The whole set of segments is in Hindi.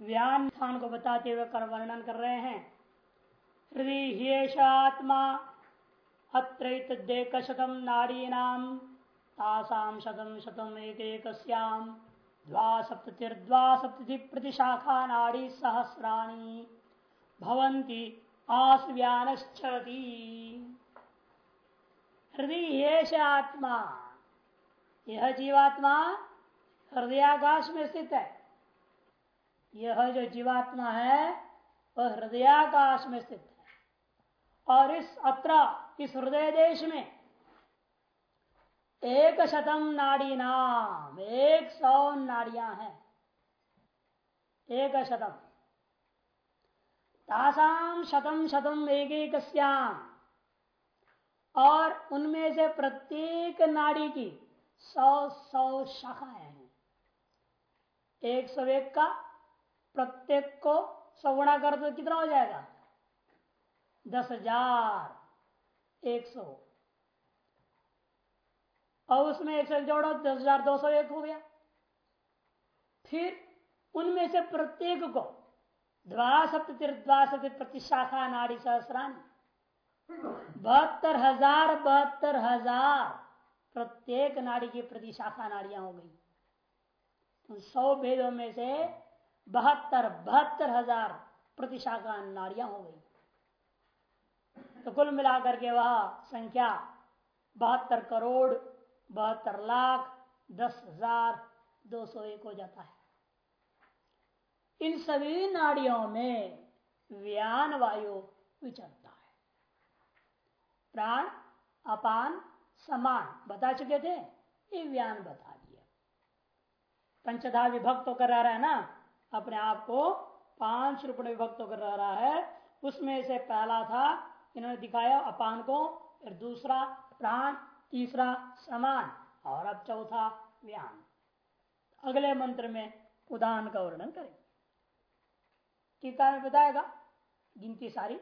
व्यान स्थान को बताते हुए कर वर्णन कर रहे हैं। हृदय आत्मा अत्र शतम नाड़ी नाम तासाम शतम शतम एक एक द्वासप्तिर्द्वासप्ति प्रतिशाखा नाड़ी सहस्राणी भवंती आसव्यानश्चरती। हृदय आत्मा यह जीवात्मा हृदयाकाश में स्थित है। यह जो जीवात्मा है, वह हृदयाकाश में स्थित है। और इस अत्र, इस हृदय देश में एक शतम नाड़ी नाम, एक सौ नाड़िया हैं। एक शतम। तासाम शतम शतम एक एक और उनमें से प्रत्येक नाड़ी की सौ सौ शाखाएँ हैं। एक सौ एक का प्रत्येक को सौ गुणा कर तो कितना हो जाएगा? दस हज़ार, एक सौ। और उसमें एक सौ जोड़ो, दस हज़ार दो सौ एक हो गया। फिर उनमें से प्रत्येक को द्वासप्त द्वासप्त प्रतिशाखा नाड़ी सहस्रानी, बहत्तर हज़ार बहत्तर हज़ार प्रत्येक नाड़ी की प्रतिशाखा नाड़ियाँ हो गई। तो सौ भेदों में से बहत्तर बहत्तर हज़ार प्रतिशाखा नाड़ियाँ हो गई। तो कुल मिलाकर के वह संख्या बहत्तर करोड़, बहत्तर लाख, दस हज़ार दो सौ एक हो जाता है। इन सभी नाड़ियों में व्यान वायु विचरता है। प्राण अपान समान, बता चुके थे, ये व्यान बता दिया। पंचधा विभक्त होकर रह रहा है ना अपने आप को पाँच रूप में विभक्त होकर रह है। उसमें से पहला था, इन्होंने दिखाया अपान को, फिर दूसरा प्राण, तीसरा समान, और अब चौथा व्यान। अगले मंत्र में उदान का वर्णन करें टीका में बताएगा, गिनती सारी।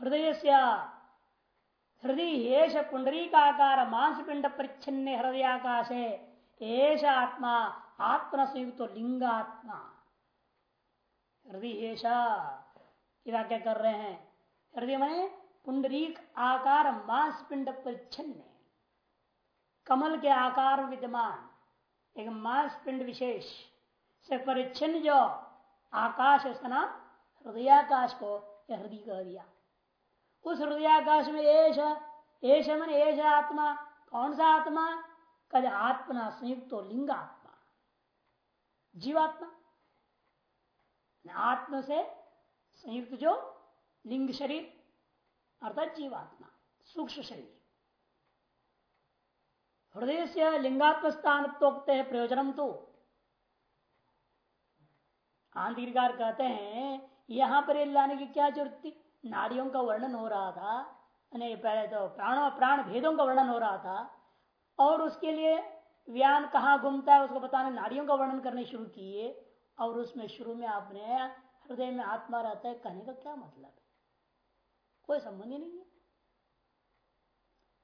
हृदय से हृदय पुंडरी का आकार मांसपिंड हृदय आकाशे एश आत्मा आत्मा संयुक्त लिंगात्मा। हृदय क्या कर रहे हैं। हृदय मैंने पुंडरीक आकार मांस पिंड परिच्छिन्न कमल के आकार विद्यमान, एक मांस पिंड विशेष। से परिच्छिन्न जो आकाश है, उसका नाम हृदयाकाश को हृदय कह दिया। उस हृदयाकाश में एश एश मन एश आत्मा, कौन सा आत्मा? कल आत्मा संयुक्त तो लिंगात्मा। जीवात्मा। आत्म से संयुक्त जो लिंग शरीर, अर्थात जीवात्मा, सूक्ष्म शरीर। हृदय से लिंगात्म स्थान प्रोक्त है, प्रयोजनम तो। आंधिकार कहते हैं, यहाँ पर लाने की क्या ज़रूरत थी? नाड़ियों का वर्णन हो रहा था पहले तो प्राणों, प्राण भेदों का वर्णन हो रहा था, और उसके लिए व्यान कहाँ घूमता है उसको बताने, नाड़ियों का वर्णन करने शुरू किए और उसमें शुरू में आपने हृदय में आत्मा रहता है, कहने का क्या मतलब है? कोई संबंध ही नहीं है।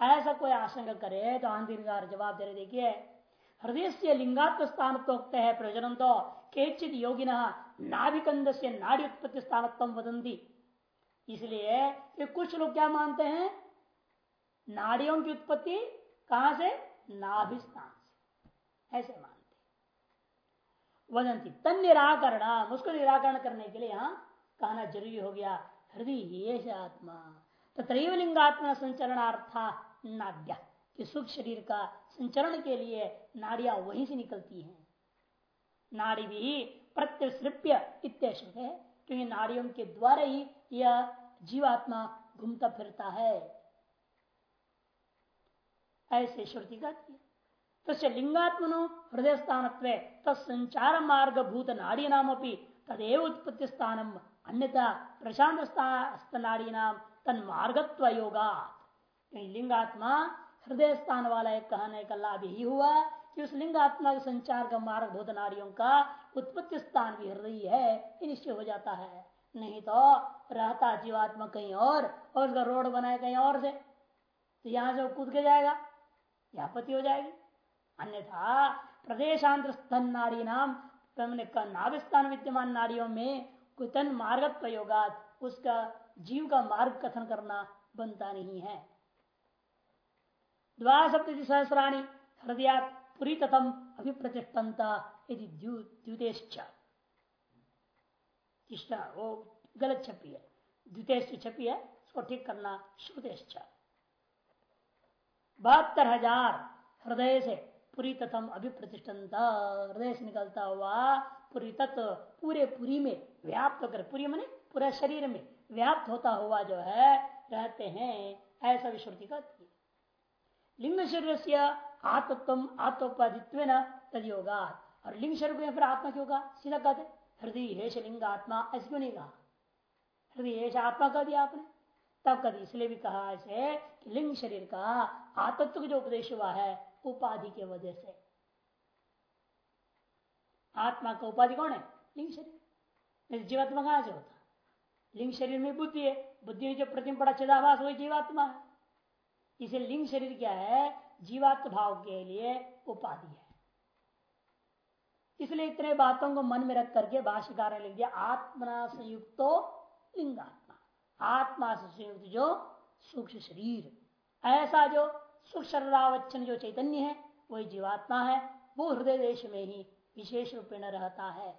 ऐसा कोई आशंका करे तो आंधिकार जवाब दे रहे, देखिए, हृदय से लिंगात्म स्थान तो है प्रयोजन तो केचित योगिन नाभिकंद से नाड़ी उत्पत्ति स्थान वदंती इसलिए कुछ लोग क्या मानते हैं? नाड़ियों की उत्पत्ति कहाँ से? नाभिस्थान ऐसे मानते वदंती तन निराकरण उसको निराकरण करने के लिए यहाँ कहना ज़रूरी हो गया, हृदय आत्मा तथा लिंगात्मा संचरणार्था नाड्या, कि शरीर का संचरण के लिए नाड़ियाँ वहीं से निकलती हैं। नाड़ी भी प्रत्यसृप्य इत्यशुद्ध है, क्योंकि नाड़ियों के द्वारा ही यह जीवात्मा घूमता फिरता है। ऐसे श्रुति कहती है तो लिंगात्मनो हृदय स्थान तत्संचार मार्ग भूत नाड़ी नाम तदेव उत्पत्ति स्थान अन्यथा प्रशांत नाड़ी नाम तन मार्गत्व योगा लिंगात्मा हृदय स्थान वाला एक कहने का लाभ यही हुआ, कि उस लिंगात्मा के संचार का मार्ग भूत नाड़ियों का उत्पत्ति स्थान भी हृदय है निश्चय हो जाता है। नहीं तो रहता जीवात्मा कहीं और और उसका रोड बनाए कहीं और से तो यहाँ से कूद के जाएगा या पति हो जाएगी। अन्यथा प्रदेशांतर स्तन नाड़ी नाम हमने नाभिस्थान विद्यमान नाड़ियों में कुतन मार्ग प्रयोगात उसका जीव का मार्ग कथन करना बनता नहीं है। द्वासप्ति सहस्राणी हृदय पुरी तथम अभिप्रतिष्ठता यदि द्युतेश्च। वो गलत छपी है द्वितेश छपी है उसको ठीक करना श्रुतेश्च। बहत्तर हज़ार हृदय से पुरी तथम अभिप्रतिष्ठता हृदय से निकलता हुआ पूरी तत्व पूरे पुरी में व्याप्त होकर, पूरी मने पूरे शरीर में व्याप्त होता हुआ जो है, रहते हैं, ऐसा विश्रुति कहती है लिंग शरीर से आत्म आत्मोपाधित्व न तद योगा और लिंग शरीर को फिर आत्मा क्यों कहा? सीधा कहते हृदय हेश लिंग आत्मा, ऐसे क्यों नहीं कहा? हृदय हेश आत्मा कह दिया आपने। तब कभी इसलिए भी कहा ऐसे कि लिंग शरीर का आतत्व जो उपदेश हुआ है उपाधि के वजह से। आत्मा का उपाधि कौन है? लिंग शरीर। जीवात्मा कहाँ से होता? लिंग शरीर में बुद्धि है। बुद्धि में जो प्रतिम पड़ा, चिदाभास वही जीवात्मा है। इसे लिंग शरीर क्या है? जीवात्म भाव के लिए उपाधि है। इसलिए इतने बातों को मन में रख करके भाष्यकार ने लिख दिया, आत्मना संयुक्तो लिंगात्मा। आत्मा से संयुक्त जो सूक्ष्म शरीर। ऐसा जो शरीरावच्छन जो चैतन्य है, वही जीवात्मा है, वो हृदय देश में ही विशेष रूप में रहता है।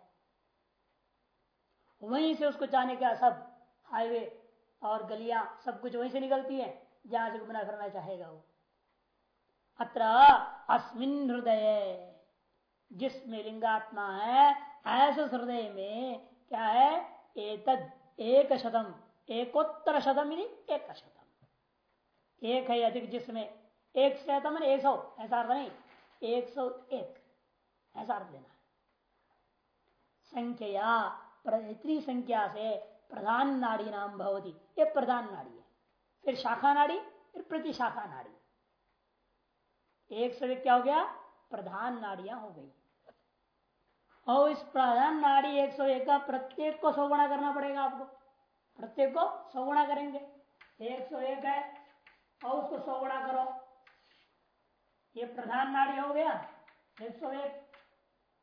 वहीं से उसको जाने का सब हाईवे और गलियाँ, सब कुछ वहीं से निकलती है, जहाँ से घूमना फिरना चाहेगा वो। अत्र अस्मिन हृदय, जिसमें लिंगात्मा है, ऐसे हृदय में क्या है? एतद एक शतम एकोत्तर शतम एक शतम एक है अधिक जिसमें एक शतम एक सौ, ऐसा अर्थ नहीं। एक सौ एक, ऐसा अर्थ लेना संख्या इतनी संख्या से प्रधान नाड़ी नाम भवती, ये प्रधान नाड़ी है। फिर शाखा नाड़ी, फिर प्रति शाखा नाड़ी। एक से क्या हो गया? प्रधान नाड़ियाँ हो गई। और इस प्रधान नाड़ी एक सौ एक का प्रत्येक को सौगुणा करना पड़ेगा आपको। प्रत्येक को सौगुणा करेंगे। एक सौ एक है, और उसको सौगुणा करो। ये प्रधान नाड़ी हो गया एक सौ एक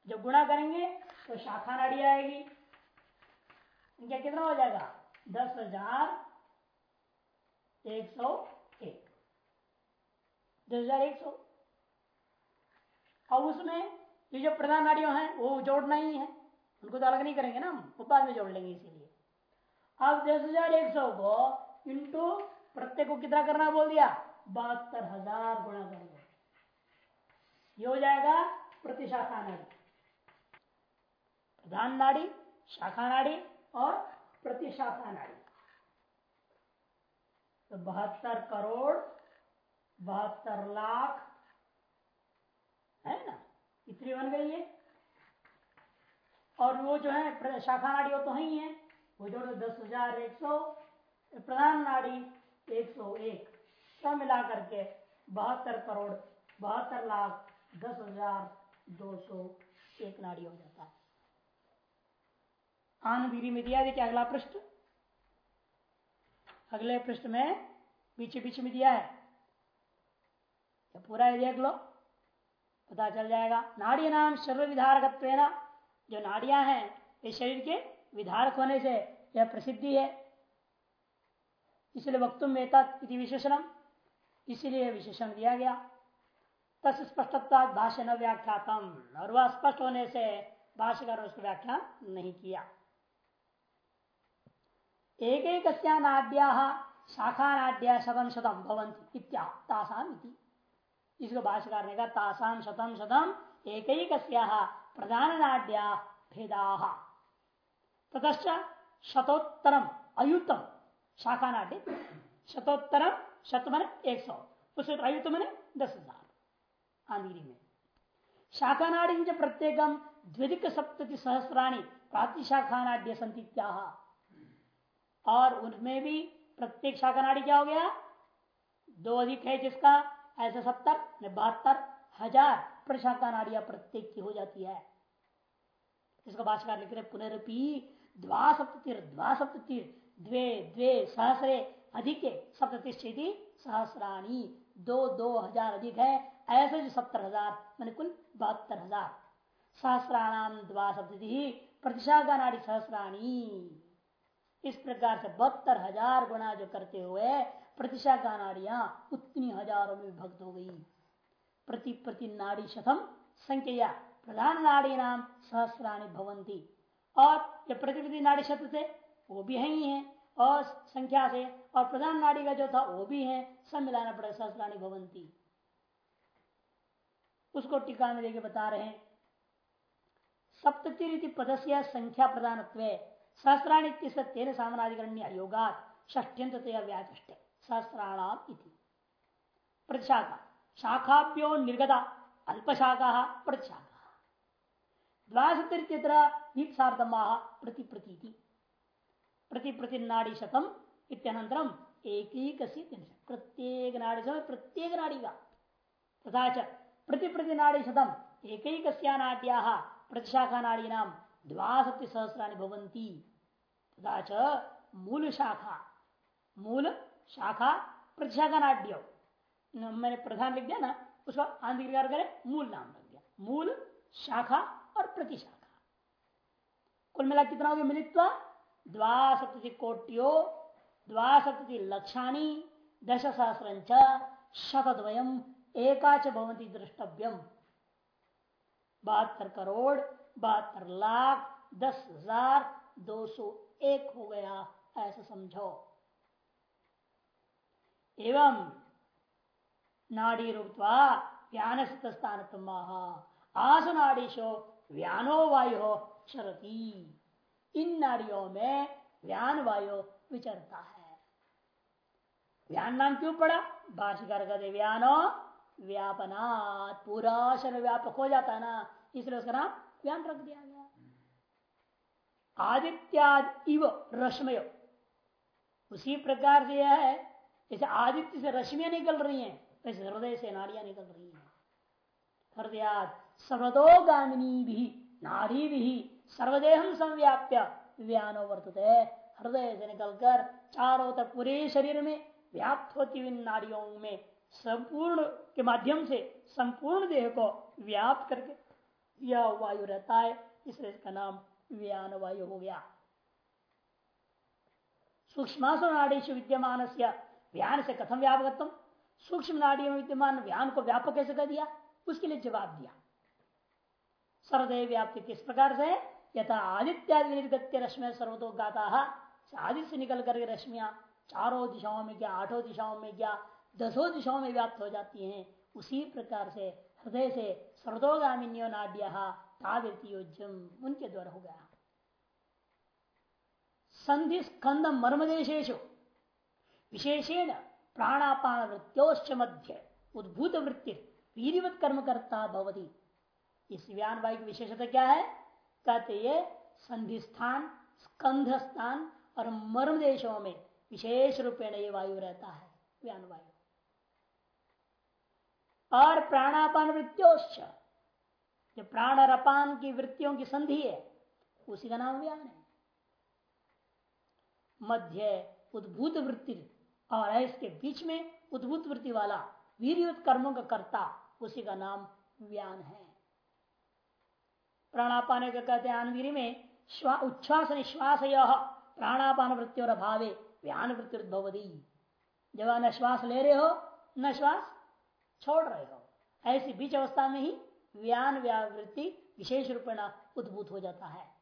जब गुणा करेंगे तो शाखा नाड़ी आएगी। इनका कितना हो जाएगा? दस हज़ार एक सौ एक। दस हज़ार एक सौ। और उसमें ये जो प्रधान नाड़ियों हैं, वो जोड़ना ही है। उनको तो अलग नहीं करेंगे ना हम, वो बाद में जोड़ लेंगे इसीलिए। अब दस हज़ार एक सौ को इंटू प्रत्येक को कितना करना बोल दिया? बहत्तर हज़ार गुणा कर दो ये हो जाएगा प्रतिशाखा नाड़ी। प्रधान नाड़ी, शाखा नाड़ी और प्रतिशाखा नाड़ी। तो बहत्तर करोड़, बहत्तर लाख, है ना? इतनी बन गई है और वो जो है शाखा नाड़ी वो तो ही है वो जोड़ दो, दस हज़ार एक सौ, प्रधान नाड़ी एक सौ एक। सब मिला करके बहत्तर करोड़, बहत्तर लाख दस हज़ार दो सौ एक नाड़ी हो जाता। है आनवीरी में दिया, देखिए अगला पृष्ठ। अगले पृष्ठ में पीछे पीछे में दिया है। पूरा देख लो, पता चल जाएगा। नाड़ी नाम शरीर विधारक जो नाड़ियाँ हैं, ये शरीर के विधारक होने से यह प्रसिद्धि है। इसलिए वक्तुम में विशेषण इसीलिए विशेषण दिया गया। तस् स्पष्टता भाष्य न व्याख्यातम। और वह स्पष्ट होने से भाष्यकार उसको व्याख्या नहीं किया। एक एक नाड्या शाखा नाड्या शतम शतम भवंती इत्यासाम इसको भाष्यकार ने कहा तासाम शतम शतम एक एक प्रधान नाड्या भेदा। ततश्च शतोत्तरम अयुतम शाखा नाट्य शतोत्तरम शतमन एक सौ। उस अयुत मैंने दस हज़ार। आंधीरी में। शाखा नाड़ी प्रत्येकम द्विधिक सप्तति सहस्राणी प्रातिशाखा नाट्य संतित्या और उनमें भी प्रत्येक शाखा नाड़ी क्या हो गया? दो अधिक है जिसका? ऐसा सत्तर बहत्तर, हज़ार प्रशाखा नाड़ियाँ प्रत्येक की हो जाती है। इसका भाषाकार लिख रहे पुनरपी द्वासप्तिर द्वासप्तिर द्वे द्वे सहस्रे अधिक सप्तति सहस्राणी। दो दो हज़ार अधिक है ऐसे जो सत्तर हज़ार, मैंने कुल बहत्तर हज़ार। सहस्राणाम द्वासप्ति प्रतिशाखा नाड़ी सहस्राणी। इस प्रकार से बहत्तर हज़ार गुणा जो करते हुए प्रतिशाखा नाड़ियाँ उतनी हज़ारों में विभक्त हो गई। प्रति प्रति नाड़ी शतम संख्या, प्रधान नाड़ी नाम सहस्राणी भवंती। और जो प्रतिप्रति नाड़ी शत थे, वो भी है ही है। और संख्या से और प्रधान नाड़ी का जो था, वो भी है। सब मिलाना पड़ेगा सहस्राणी भवंती। उसको टीका में देखे बता रहे हैं। सप्तति पदस्य संख्या प्रधान सहस्राणी तेन सामनाधिकरण्य योगात ष्ठ्यंत व्याचे सहस्राणाम प्रतिशाखा। शाखाभ्यो निर्गता। अल्पशाखा प्रतिशाखा। द्वासप्तरित्र प्रति प्रतीति प्रति प्रति नाड़ी शतम इत्यनंतरम एक ही प्रत्येक नाड़ी समय प्रत्येक नाड़ी का तथा च प्रति प्रति नाड़ी शतम एक ही नाट्या प्रतिशाखा नाड़ी नाम द्वासप्ति सहस्राणी भवंती तथा च मूल शाखा मूल शाखा प्रतिशाखा नाट्य मैंने प्रधान लिख दिया ना उसका आंधिकार करे मूल नाम लग गया मूल शाखा और प्रतिशाखा। कुल मिला कितना हो गया? मिलित्वा द्वासप्ति कोट्यो द्वासप्ति लक्षाणी दश सहस्र शतद्वयम एकाच भवंती द्रष्टव्यम। बहत्तर करोड़, बहत्तर लाख, दस हज़ार दो सौ एक हो गया, ऐसा समझो। एवं नाड़ी रूपवा व्यान स्थान आसनाड़ीशो व्यानो वायु चरती। इन नाड़ियों में व्यान वायु विचरता है। व्यान नाम क्यों पड़ा? भाषिकार का व्यानो व्यापना पूरा शरीर व्यापक हो जाता ना, इसलिए उसका नाम व्यान रख दिया गया। आदित्याद इव रश्मय। उसी प्रकार से यह है, जैसे आदित्य से रश्मियाँ निकल रही हैं, वैसे हृदय से नाड़ियाँ निकल रही हैं। हृदयाद सर्वदोगामिनी भी नाड़ी भी सर्वदेहम संव्याप्य व्यानो वर्तते। हृदय से निकलकर चारों तरफ़ पूरे शरीर में व्याप्त होती हुई नाड़ियों में संपूर्ण के माध्यम से संपूर्ण देह को व्याप्त करके यह वायु रहता है। इसलिए इसका नाम व्यान वायु हो गया। सूक्ष्मासु नाड़ीश विद्यमान से व्यान से कथम व्यापकत्म सूक्ष्म नाड़ी में विद्यमान व्यान को व्यापक कैसे कर दिया? उसके लिए जवाब दिया। सर्वदेव व्याप्ति किस प्रकार से यथा आदित्यादि निर्गत्य रश्मि सर्वतो गाता आदित्य से निकल कर रश्मिया चारों दिशाओं में क्या, आठों दिशाओं में क्या, दसों दिशाओं में व्याप्त हो जाती हैं। उसी प्रकार से हृदय से सर्वतोगामिन्यो नाड्य तावृत्योजम उनके द्वारा हो गया। संधि स्कंद मर्मदेशेशु विशेषेण प्राणापान वृत्योश्च मध्य उद्भूत वृत्ति वीरवत कर्म करता भवती। इस व्यान वायु की विशेषता क्या है? कहते ये संधि स्थान स्कंध स्थान और मर्म देशों में विशेष रूपेण ये वायु रहता है व्यान वायु। और प्राणापान वृत्तियोश्च जो प्राण और अपान की वृत्तियों की संधि है, उसी का नाम व्यान है। मध्य उद्भूत वृत्ति और इसके बीच में उद्भूत वृत्ति वाला वीरयुत कर्मों का कर्ता, उसी का नाम व्यान है। प्राणापान का कहते हैं, अनवीर में उच्छ्वास निश्वास प्राणापान वृत्ति और अभावे व्यान वृत्ति भवदी जब न श्वास ले रहे हो, न श्वास छोड़ रहे हो। ऐसी बीच अवस्था में ही व्यान व्यावृत्ति विशेष रूपेण उद्भूत हो जाता है।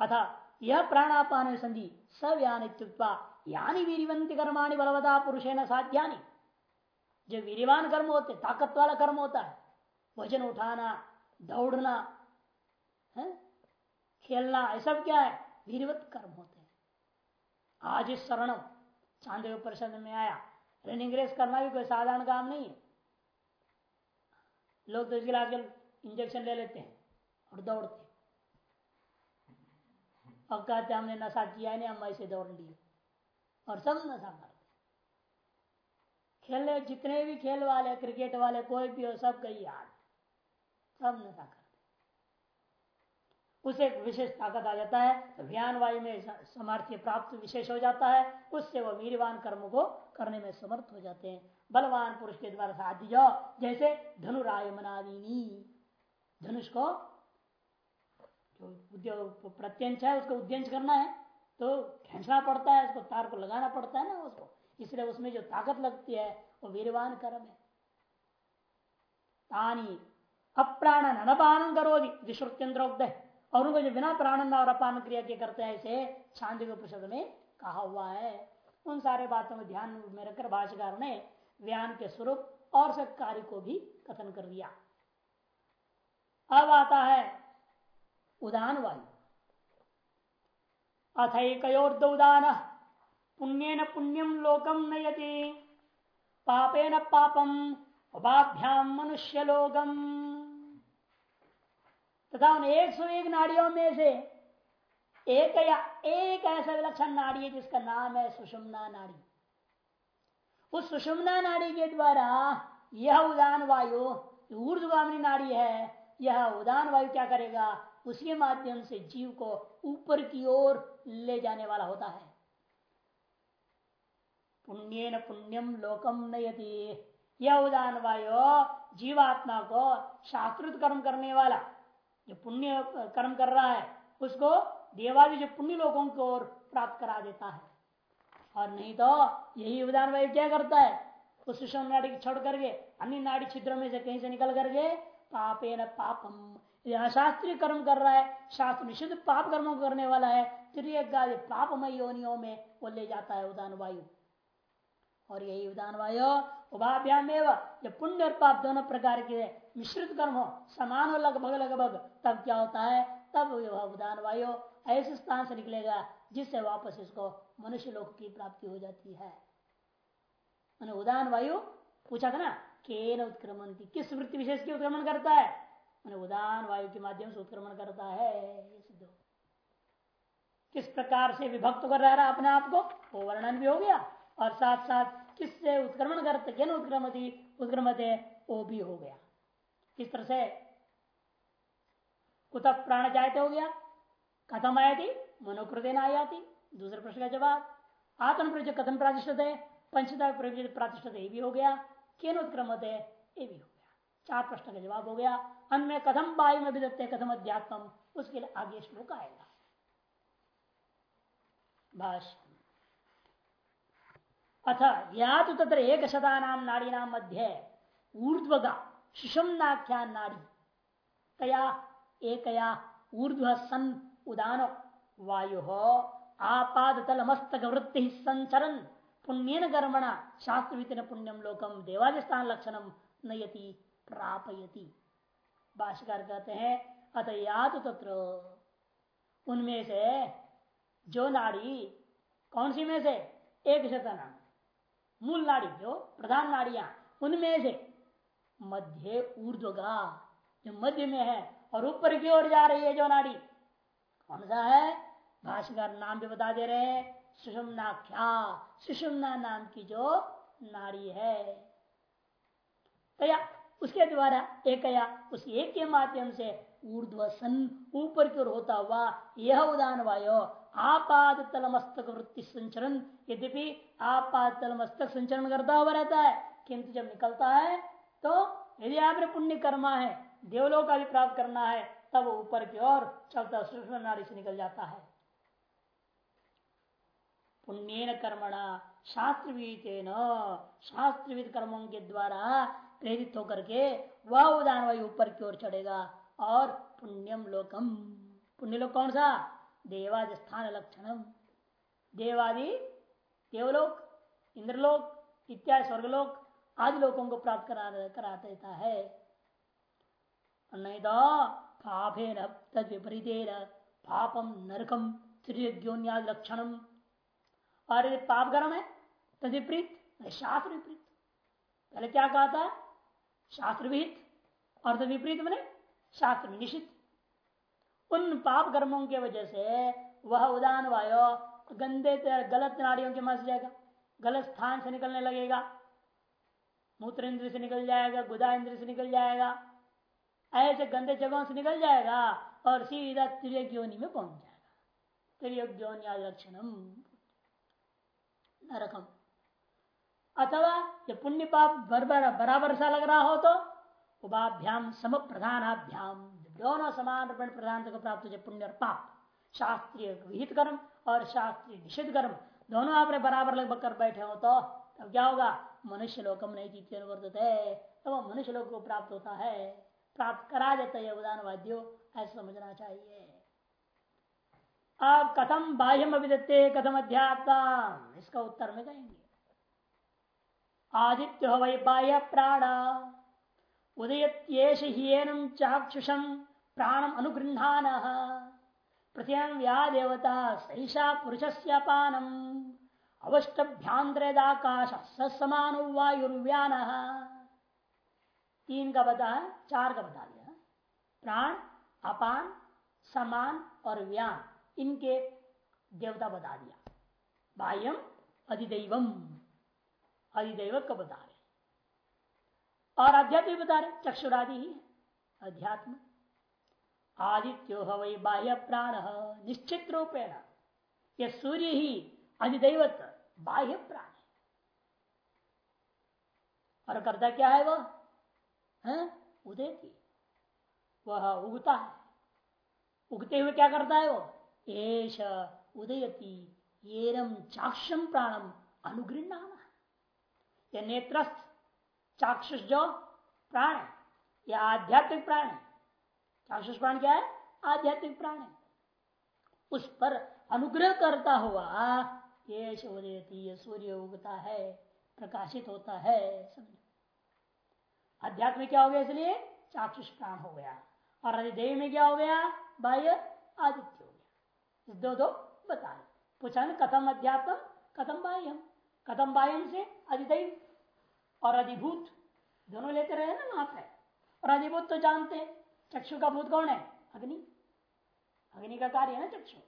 अथा यह प्राणापान संधि सव्यान यानी वीरवंती कर्माणी बलवता पुरुषेण साध्यानी। जो वीरवान कर्म होते ताकत वाला कर्म होता है, वज़न उठाना, दौड़ना, है, खेलना ये सब क्या है? वीरवत कर्म होते हैं। आज इस शरण चाँद परिषद में आया। रनिंग रेस करना भी कोई साधारण काम नहीं है। लोग तो इसके लिए आजकल इंजेक्शन ले लेते हैं और दौड़ते अब कहते हमने नशा किया नहीं हम ऐसे दौड़ लिए। और सब नशा करते खेलने जितने भी खेल वाले, क्रिकेट वाले, कोई भी हो, सब कही याद सब नशा करते उसे एक विशेष ताकत आ जाता है तो ज्ञान वायु में सामर्थ्य प्राप्त विशेष हो जाता है, उससे वह वीरवान कर्म को करने में समर्थ हो जाते हैं। बलवान पुरुष के द्वारा साध्य जो, जैसे धनुराय मनादिनी धनुष को जो उद्योग, प्रत्यंश है, उसको उद्यंश करना है तो खींचना पड़ता है, उसको तार को लगाना पड़ता है ना उसको। इसलिए उसमें जो ताकत लगती है, वो वीरवान कर्म है। तानी, अप्राण अनपान करो श्रुत्यंत्रोक्त है और उनको जो बिना प्राणन और अपान क्रिया के करते हैं, इसे छांद उपनिषद में कहा हुआ है। उन सारे बातों में ध्यान में रखकर भाषाकार ने व्यान के स्वरूप और सब कार्य को भी कथन कर दिया अब आता है उदान वायु अथकयोर्द उदान, पुण्यन पुण्यम लोकम नयति, पापेन पापम उपाभ्याम मनुष्य लोकम तथा उन एक सौ एक नाड़ियों में से एक या एक ऐसा विलक्षण नाड़ी है जिसका नाम है सुषमना नाड़ी। उस सुषमना नाड़ी के द्वारा यह उदान वायु ऊर्धगामी नाड़ी है, यह उदान वायु क्या करेगा? उसके माध्यम से जीव को ऊपर की ओर ले जाने वाला होता है। पुण्य न पुण्यम लोकम नयति। यह उदान वायु जीवात्मा को शास्त्रुत कर्म करने वाला। जो पुण्य कर्म कर रहा है, उसको देवादि जो पुण्य लोगों को ओर प्राप्त करा देता है। और नहीं तो यही उदाहरण वायु क्या करता है। उस सुषम नाड़ी छोड़ करके, अन्य नाड़ी छिद्रों में से कहीं से निकल करके पापे न पापम शास्त्रीय कर्म कर रहा है, शास्त्र निषिद्ध पाप कर्म करने वाला है, त्रियगादि पापमय योनियों में वो ले जाता है उदान वायु। और यही उदान वायु उभाभ्याम एवं पुण्य और पाप दोनों प्रकार के मिश्रित कर्म हो समान हो लगभग लगभग तब क्या होता है? तब वह उदान वायु ऐसे स्थान से निकलेगा, जिससे वापस इसको मनुष्य लोक की प्राप्ति हो जाती है। उदान वायु पूछा था ना, केन उत्क्रमण किस वृत्ति विशेष की उत्क्रमण करता है? मैंने उदान वायु के माध्यम से उत्क्रमण करता है किस प्रकार से विभक्त कर रहा है अपने आप को? वो वर्णन भी हो गया, और साथ साथ किससे उत्क्रमण करते केन उत्क्रमती, उत्क्रमते, वो भी हो गया। किस तरह से? कुत प्राण जायते हो गया, कथम आया थी मनोकृत आया थी दूसरे प्रश्न का जवाब, आत्म प्रयोजक कथम प्रातिष्ठत है पंचता प्रातिष्ठत, ये भी हो गया। केन उत्क्रमत है ये भी हो गया। चार प्रश्न का जवाब हो गया। अन्य में कथम वायु में विदत्ते, कथम अध्यात्म उसके लिए आगे श्लोक आएगा। भाष्य अथ या तो तत्र एक शता नाम नाड़ी नाम मध्य ऊर्ध्वगा सुषमनाख्या नाड़ी। तया, एकया ऊर्ध्व सन उदान। वायु आपाद तल मस्तक वृत्ति संचरण पुण्यन कर्मणा शास्त्र पुण्यम लोकम देवादिस्थान लक्षणम नयति, प्रापयति। भाष्यकार कहते हैं अत या तो तत्र। उनमें से जो नाड़ी, कौन सी में से? एक शतना मूल नाड़ी जो प्रधान नाड़ियाँ उनमें से मध्य ऊर्ध्वगा जो मध्य में है और ऊपर की ओर जा रही है जो नाड़ी। कौन सा है? भाषकर नाम भी बता दे रहे हैं सुषमनाख्या सुषमना नाम की जो नाड़ी है। कया, उसके द्वारा एक या उस एक के माध्यम से ऊर्ध्वसन ऊपर की ओर होता हुआ यह उदान वायु आपाद तल मस्तक वृत्ति संचरण यद्यपि आपात तल मस्तक संचरण करता हुआ रहता है, किंतु जब निकलता है तो यदि आपने पुण्य कर्मा है देवलों का भी प्राप्त करना है, तब ऊपर की ओर चलता, सूक्ष्म नाड़ी से निकल जाता है। पुण्य कर्मणा शास्त्रविद शास्त्रविद कर्मों के द्वारा प्रेरित होकर के वह उदान वायु ऊपर की ओर चढ़ेगा, और पुण्यम लोकम। पुण्य लोक कौन सा? देवादि स्थान लक्षणम। देवादि देवलोक, इंद्रलोक, इत्यादि स्वर्गलोक आदि लोगों को प्राप्त करा करा देता है नहीं तो पापे पापम नरकम त्रियोन्याद लक्षणम और यदि पाप है, तद विपरीत शास्त्र विपरीत। पहले क्या कहा था? शास्त्र विहित, और तद विपरीत मैंने शास्त्र निषिद्ध। उन पाप कर्मों के वजह से वह उदान वायु गंदे गलत नाड़ियों के मस जाएगा, गलत स्थान से निकलने लगेगा, मूत्र इंद्र से निकल जाएगा, गुदा इंद्र से निकल जाएगा, ऐसे गंदे जगहों से निकल जाएगा और सीधा त्रिय योनि में पहुँच जाएगा। त्रियोग्योनि लक्षणम नरकम। अथवा ये पुण्य पाप बराबर सा लग रहा हो तो उपाभ्याम सम प्रधानाभ्याम दोनों समान प्रधान को प्राप्त हो पुण्य और पाप। शास्त्रीय विहित कर्म और शास्त्रीय निषिद्ध कर्म दोनों आपने बराबर लगभग कर बैठे हो तो तब क्या होगा? मनुष्य लोकम नहीं जीत अनुवर्तित है तो वह मनुष्य लोक को प्राप्त होता है। प्राप्त करा देता है उदान वाद्यो। ऐसा समझना चाहिए। अब कथम बाह्यम अभिदत्ते, कथम अध्यात्म इसका उत्तर में कहेंगे। आदित्य हो वही बाह्य प्राण। उदयत्येष हीनम चाक्षुषम प्राणम अनुगृहान प्रत्यम व्या देवता सैषा पुरुष से पानम। अवष्टभ्यांतरेदाकाश समान वायुर्व्यान। तीन का बता, चार का बता दिया। प्राण, अपान, समान और व्यान, इनके देवता बता दिया। बाह्यम, अधिदैवम। अधिदैव का बता और अध्यात्म बता रहे, चक्षुरादि ही अध्यात्म। आदित्यो वही बाह्य प्राण, निश्चित रूपेण। ये सूर्य ही अधिदैवत, बाह्य प्राण है। और करता क्या है वह है? उदयती वह उगता है। उगते हुए क्या करता है वो? एश उदयती येरम चाक्षम प्राणम अनुगृह यह नेत्रस्थ चाक्षुष जो प्राण है यह आध्यात्मिक प्राण है। चाक्षुष प्राण क्या है? आध्यात्मिक प्राण है। उस पर अनुग्रह करता हुआ ये ये सूर्य उगता है, प्रकाशित होता है अध्यात्म क्या हो गया इसलिए? चाक्षुष प्राण हो गया। और अधिदेव में क्या हो गया? बाह्य आदित्य हो गया। दो दो बता रहे पूछा कथम अध्यात्म, कथम बाह्यम। कथम बाह्यम से अधिदेव और अधिभूत, दोनों लेते रहे ना वहाँ पे और अधिभूत तो जानते हैं, चक्षु का भूत कौन है? अग्नि। अग्नि का कार्य है ना चक्षु।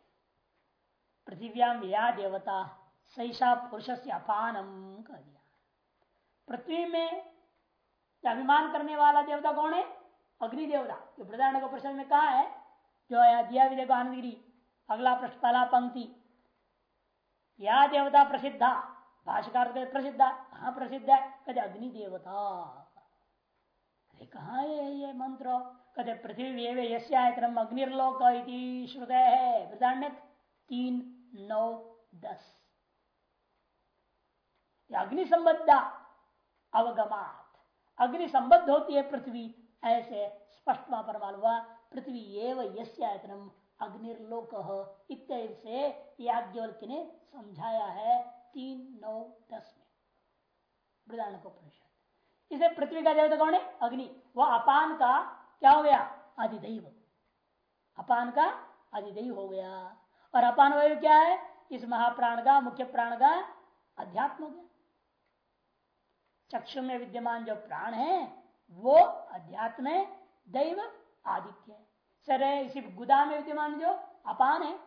पृथिव्याम या देवता, सैषा पुरुष से अपानम कह दिया। पृथ्वी में अभिमान करने वाला देवता कौन है? अग्नि देवता। जो प्रधान प्रश्न में कहा है, जो दिया भी देखो आनंदगिरी अगला प्रश्न पहला पंक्ति। या देवता प्रसिद्धा भाषाकार प्रसिद्धा हाँ प्रसिद्ध है? कहते, अग्नि देवता। कहा है ये मंत्र? कहते, पृथ्वी यश्यायतनम अग्निर्लोक श्रुत है। वृदान्य तीन, नौ, दस। अग्नि संबद्धा अवगमात। अग्नि संबद्ध होती है पृथ्वी, ऐसे स्पष्ट वहाँ पर मालूम हुआ पृथ्वी एवं यश्यायतनम अग्निर्लोक इत्यादि से याज्ञवल्क ने समझाया है। तीन, नौ, दस में। वृदान को परिषद इसे पृथ्वी का देवता कौन है? अग्नि। वह अपान का क्या हो गया? अधिदैव अपान का अधिदैव हो गया। और अपान वायु क्या है? इस महाप्राण का, मुख्य प्राण का अध्यात्म हो गया। चक्षु में विद्यमान जो प्राण है, वो अध्यात्म है, दैव आदित्य है। सर, इसी गुदा में विद्यमान जो अपान है,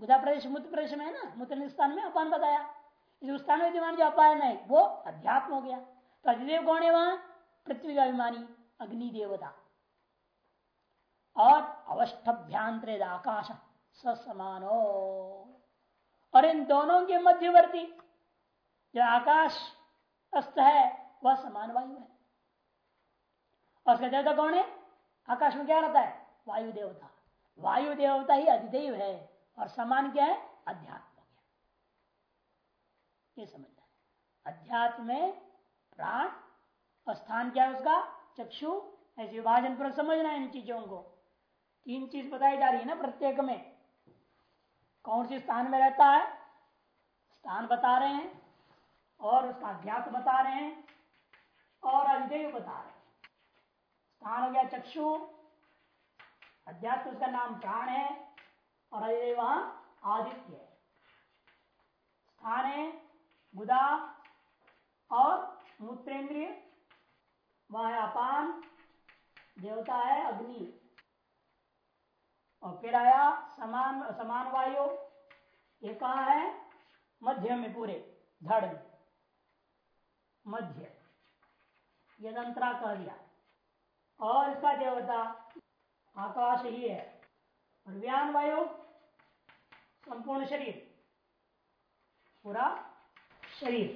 गुदा प्रदेश, मूत्र प्रदेश में है ना? मूत्र स्थान में अपान बताया। स्थान में विद्यमान जो अपान है, वो अध्यात्म हो गया। तो अधिदेव कौन है वहाँ? पृथ्वी का अभिमानी, अग्नि देवता। और अवस्थभ्यांतरे आकाश समानो और इन दोनों के मध्यवर्ती, जो आकाश अस्त है, वह समान वायु है। और उसका देवता कौन है? आकाश में क्या रहता है? वायु देवता। वायु देवता ही अधिदेव है। और समान क्या है? अध्यात्म। ये समझना है। अध्यात्म में प्राण और स्थान क्या है उसका? चक्षु। ऐसे विभाजन पर समझना है इन चीज़ों को। तीन चीज़ बताई जा रही है ना प्रत्येक में। कौन सी स्थान में रहता है? स्थान बता रहे हैं और उसका अध्यात्म बता रहे हैं और अधिदेव बता रहे हैं। स्थान हो गया चक्षु। अध्यात्म उसका नाम प्राण है और अधिदेव वहाँ आदित्य है। स्थान है गुदा और मूत्रेंद्रिय वह अपान देवता है अग्नि। और फिर आया समान समान वायु, ये कहा है? मध्य में पूरे, धड़ में। मध्य यदंतरा कह दिया। और इसका देवता आकाश ही है। और व्यान वायु, संपूर्ण शरीर, पूरा शरीर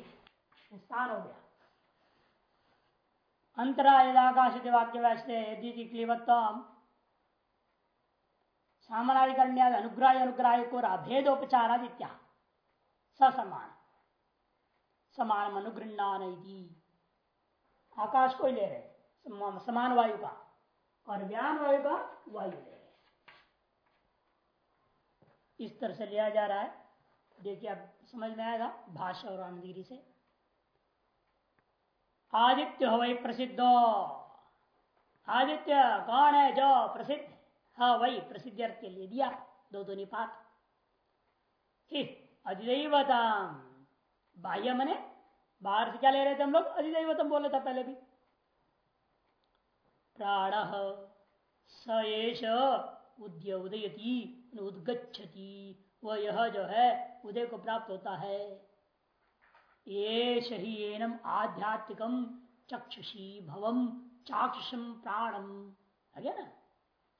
स्थान हो गया। अंतरा यदाकाश वाक्य वैसे क्लीवत्तम सामनाधिकरण्या अनुग्रह अनुग्राह को अभेदोपचारादित्या समान समान अनुगृणा नहीं आकाश को ले रहे समान वायु का। और व्यान वायु का वायु ले रहे। इस तरह से लिया जा रहा है। देखिए, अब समझ में आएगा भाषा और आनंदगिरी से। आदित्य हो वही प्रसिद्ध। आदित्य कौन है जो प्रसिद्ध? हाँ वही प्रसिद्ध अर्थ के लिए दिया दो दो निपात अधिदैवतम। बाह्य मने, बाहर से क्या ले रहे थे हम लोग? अधिदैवतम बोले था पहले भी। प्राण, स एष उद्य उदयती उदगछति वह यह जो है, उदय को प्राप्त होता है। ये ही एनम आध्यात्मिकम चक्षुषी भवम चाक्षुषम प्राणम। है ना?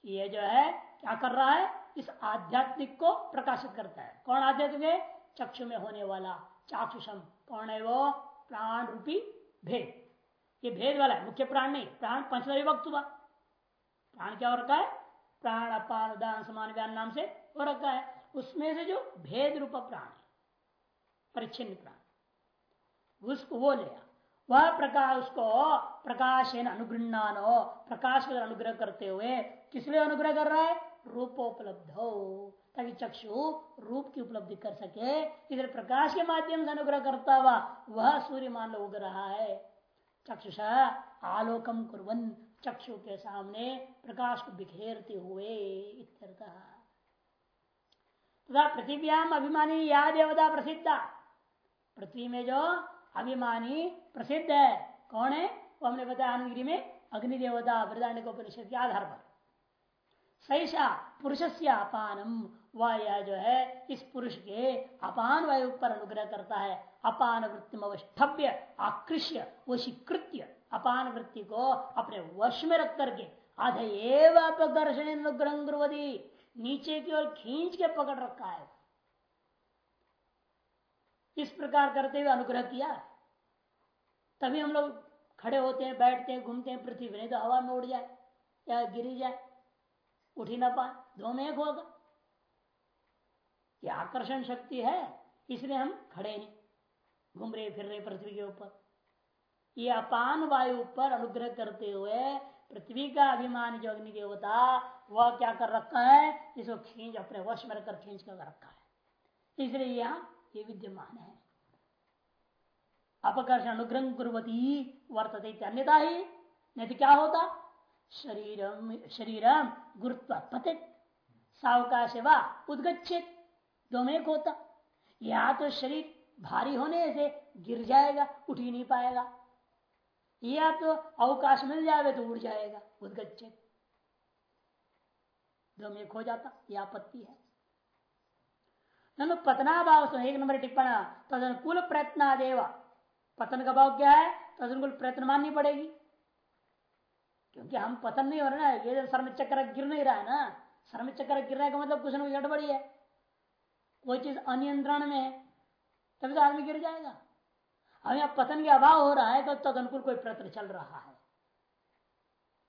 ये जो है, क्या कर रहा है? इस आध्यात्मिक को प्रकाशित करता है। कौन आध्यात्मिक है? चक्षु में होने वाला चाक्षुषम। कौन है वो? प्राण रूपी भेद। ये भेद वाला है, मुख्य प्राण नहीं, प्राण पंचम विभक्त हुआ प्राण क्या हो रखा है? प्राण अपान उदान समान व्यान नाम से हो रखा है। उसमें से जो भेद रूप प्राण है परिच्छिन्न प्राण, उसको वो लिया वह प्रकाश, उसको प्रकाश अनुगृणानो प्रकाश का अनुग्रह करते हुए किस लिए अनुग्रह कर रहा है? रूपोपलब्ध हो, ताकि चक्षु रूप की उपलब्धि कर सके। इधर प्रकाश के माध्यम से अनुग्रह करता हुआ, वह सूर्य मान लो उग रहा है। चक्षुष आलोकम कुरन चक्षु के सामने प्रकाश को बिखेरते हुए तथा पृथ्व्याम अभिमानी या देवता प्रसिद्धा। पृथ्वी में जो अभिमानी प्रसिद्ध है। कौन है? वो हमने बताया आनंदगिरी में अग्नि देवता वृदाण्य परिषद के आधार पर। सैषा पुरुष से अपानम वह जो है, इस पुरुष के अपान वायु पर अनुग्रह करता है। अपान वृत्ति में अवष्टभ्य, आकृष्य, वशीकृत्य। अपान वृत्ति को अपने वश में रख करके आधे एवं अनुग्रह नीचे की ओर खींच के पकड़ रखा है। इस प्रकार करते हुए अनुग्रह किया। तभी हम लोग खड़े होते हैं, बैठते हैं, घूमते हैं, पृथ्वी नहीं तो हवा में उड़ जाए या गिरी जाए, उठ ही ना पाए, दो में एक होगा। ये आकर्षण शक्ति है, इसलिए हम खड़े नहीं घूम रहे, फिर रहे पृथ्वी के ऊपर। ये अपान वायु पर अनुग्रह करते हुए पृथ्वी का अभिमान जो अग्नि देवता वह क्या कर रखा है? इसको खींच, अपने वश में रखकर खींच कर रखा है। इसलिए यहाँ ये विद्यमान है। अपकर्षण अनुग्रह कुरती वर्तते अन्यता ही, नहीं तो क्या होता? शरीरम शरीरम गुरुत्व पतित, सावकाश व उदगछित दो में एक होता। या तो शरीर भारी होने से गिर जाएगा, उठ ही नहीं पाएगा। या तो अवकाश मिल जाएगा तो उड़ जाएगा उदगछित दो में एक हो जाता यह आपत्ति है। पतना भाव एक नंबर टिप्पण। तदनुकूल प्रयत्न देव पतन का भाव क्या है? तदनुकूल प्रयत्न माननी पड़ेगी। क्योंकि हम पतन नहीं हो रहे ना, ये सर में चक्कर गिर नहीं रहा है ना सर में चक्कर गिरने का मतलब कुछ ना कुछ गड़बड़ी है। कोई चीज़ अनियंत्रण में है, तभी तो आदमी गिर जाएगा। अब यहाँ पतन के अभाव हो रहा है तो तदनुकूल कोई प्रयत्न चल रहा है।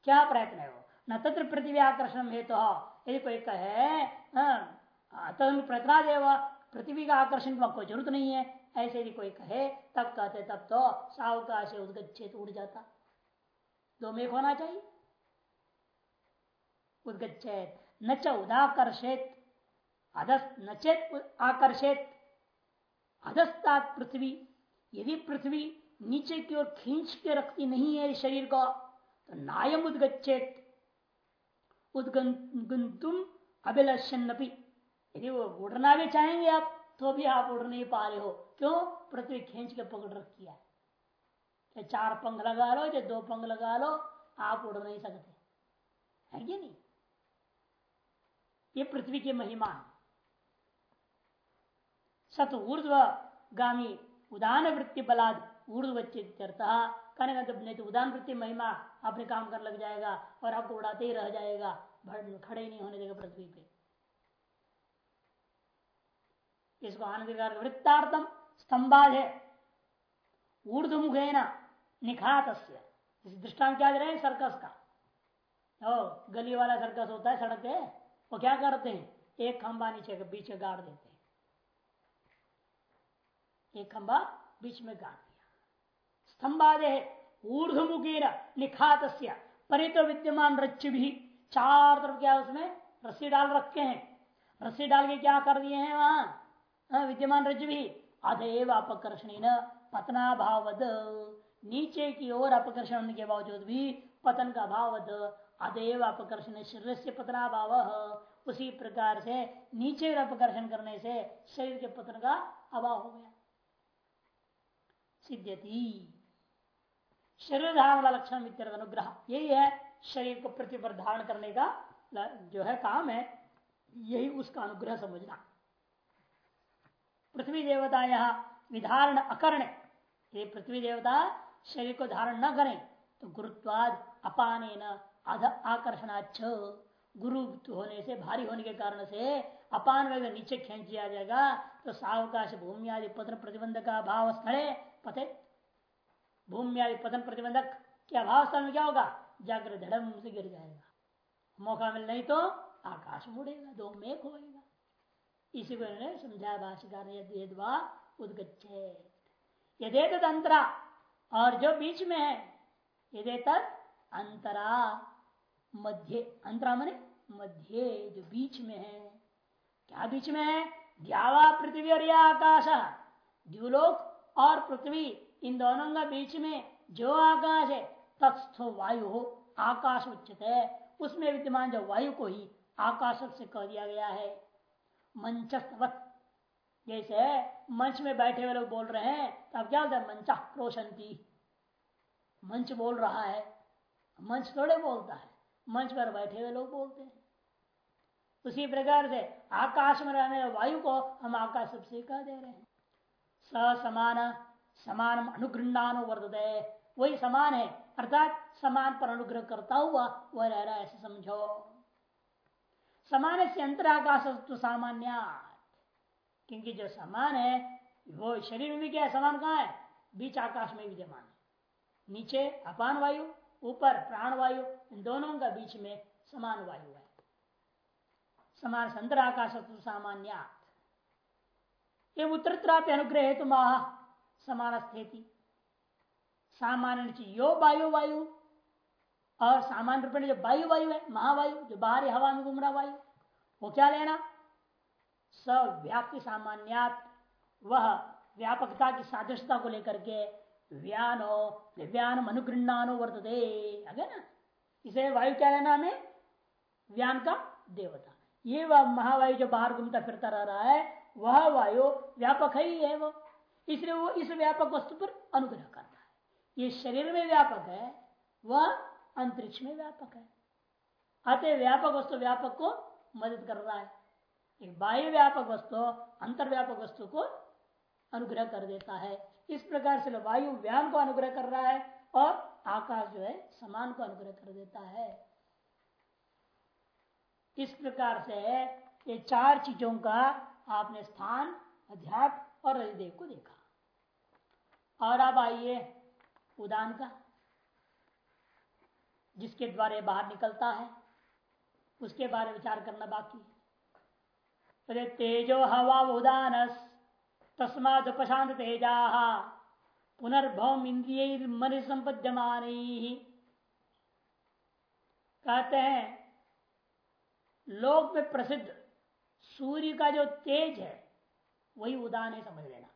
क्या प्रयत्न है वो? न तत्र आकर्षण हेतु तो यदि कोई कहे हाँ, तदनु प्रयत्नादेव पृथ्वी का आकर्षण की ज़रूरत नहीं है ऐसे यदि कोई कहे तब कहते तब तो सावकाश उदगछेत उड़ जाता। दो में होना चाहिए। उदगछेत न च उदाकर्षित अधस न चेत आकर्षित अधस्ता पृथ्वी। यदि पृथ्वी नीचे की ओर खींच के रखती नहीं है शरीर को तो नायम उदगछेत उदगंतुम अभिलषण यदि वो उड़ना भी चाहेंगे आप तो भी आप उड़ नहीं पा रहे हो। क्यों? पृथ्वी खींच के पकड़ रखी है। चाहे चार पंख लगा लो, चाहे दो पंख लगा लो, आप उड़ नहीं सकते। है कि नहीं? ये पृथ्वी की महिमा है। सत ऊर्ध्व गामी उदान वृत्ति बलाद कहने का नहीं तो उदान वृत्ति महिमा अपने काम कर लग जाएगा और आपको उड़ाते ही रह जाएगा खड़े ही नहीं होने देगा पृथ्वी पे। इसको आनंद वृत्तार्थम स्तंभाद है। ऊर्धमुखे न निखात दृष्टांत क्या दे रहे हैं? सर्कस का। ओ, गली वाला सर्कस होता है सड़क पे, वो क्या करते हैं? एक खंबा नीचे बीच में गाड़ देते हैं। एक खंबा बीच में गाड़ स्तंभादे ऊर्धमुखी निखात परित विद्यमान रच भी चार तरफ़ क्या उसमें? रस्सी डाल रखे हैं। रस्सी डाल के क्या कर दिए हैं वहाँ? हाँ, विद्यमान रज भी अधेव अपकर्षणी पतना भावद नीचे की ओर अपकर्षण होने के बावजूद भी पतन का भाव अदेव अपकर्षण शरीर से पतना भाव उसी प्रकार से नीचे अपकर्षण करने से शरीर के पतन का अभाव हो गया। सिद्धति शरीर धारण वाला लक्षण मित्र अनुग्रह। यही है शरीर को पृथ्वी पर धारण करने का जो है काम है, यही उसका अनुग्रह समझना। पृथ्वी देवता यह विधारण अकर्ण। ये पृथ्वी देवता शरीर को धारण न करें तो गुरुत्वाद अपान अध आकर्षणाच गुरु होने से, भारी होने के कारण से अपान वेग नीचे खींच दिया जाएगा तो सावकाश भूमि आदि पत्र प्रतिबंध का भाव स्थले पते भूमि आदि पतन प्रतिबंधक के अभाव स्थल में क्या होगा? जागृत धड़म से गिर जाएगा। मौका मिल नहीं तो आकाश मुड़ेगा, दो मेघ होएगा। इसी को इन्होंने समझाया भाषिकार ने उदगछे यदे तद और जो बीच में है, यदे अंतरा, मध्य, अंतरा मने मध्य, जो बीच में है। क्या बीच में है? द्यावा पृथ्वी और यह आकाश, द्यूलोक और पृथ्वी। इन दोनों का बीच में जो आकाश है, तत्स्थो वायु हो, आकाश उच्चित है, उसमें विद्यमान जो वायु को ही आकाश से कह दिया गया है। मंचस्तवत, जैसे मंच में बैठे हुए लोग बोल रहे हैं तब क्या होता है? मंचा क्रोशंती। मंच बोल रहा है, मंच थोड़े बोलता है, मंच पर बैठे हुए लोग बोलते हैं। उसी प्रकार से आकाश में रहने वायु को हम आकाश सबसे कह दे रहे हैं। स समान समान अनुगृणानु वर्तते। वही समान है। अर्थात समान पर अनुग्रह करता हुआ वह रह रहा है, ऐसे समझो। समान से अंतराकाश तो सामान्य क्योंकि जो समान है, वो शरीर में भी क्या है? समान कहा है? बीच आकाश में विद्यमान है। नीचे अपान वायु, ऊपर प्राण वायु, इन दोनों का बीच में समान वायु है। समान संतर आकाश तो सामान्य उत्तरत्राप्य अनुग्रह हेतु महा समान स्थिति सामान्य यो वायु वायु, और सामान्य रूप जो वायु वायु है, महावायु, जो बाहरी हवा में घूम रहा वायु, वो क्या लेना? सव्याप्ति सामान्यात, वह व्यापकता की सादृशता को लेकर के व्यानो व्यान अनुगृणानो वर्तते, आगे ना? इसे वायु क्या लेना हमें? व्यान का देवता। ये वह महावायु जो बाहर घूमता फिरता रह रहा है, वह वायु व्यापक ही है वो। इसलिए वो इस व्यापक वस्तु पर अनुग्रह करता है। ये शरीर में व्यापक है, वह अंतरिक्ष में व्यापक है। अतः व्यापक वस्तु व्यापक को मदद कर रहा है। एक बाह्य व्यापक वस्तु अंतर व्यापक वस्तु को अनुग्रह कर देता है। इस प्रकार से वायु व्यान को अनुग्रह कर रहा है और आकाश जो है, समान को अनुग्रह कर देता है। इस प्रकार से ये चार चीज़ों का आपने स्थान, अध्यात्म और हृदय को देखा। और अब आइए उदान का, जिसके द्वारा बाहर निकलता है, उसके बारे में विचार करना बाकी है। तेजो हवा उदान तस्माद उपशांत तेजा पुनर्भव इंद्रिय मन संपद्यमान कहते हैं, लोक में प्रसिद्ध सूर्य का जो तेज है, वही उदान है समझ लेना।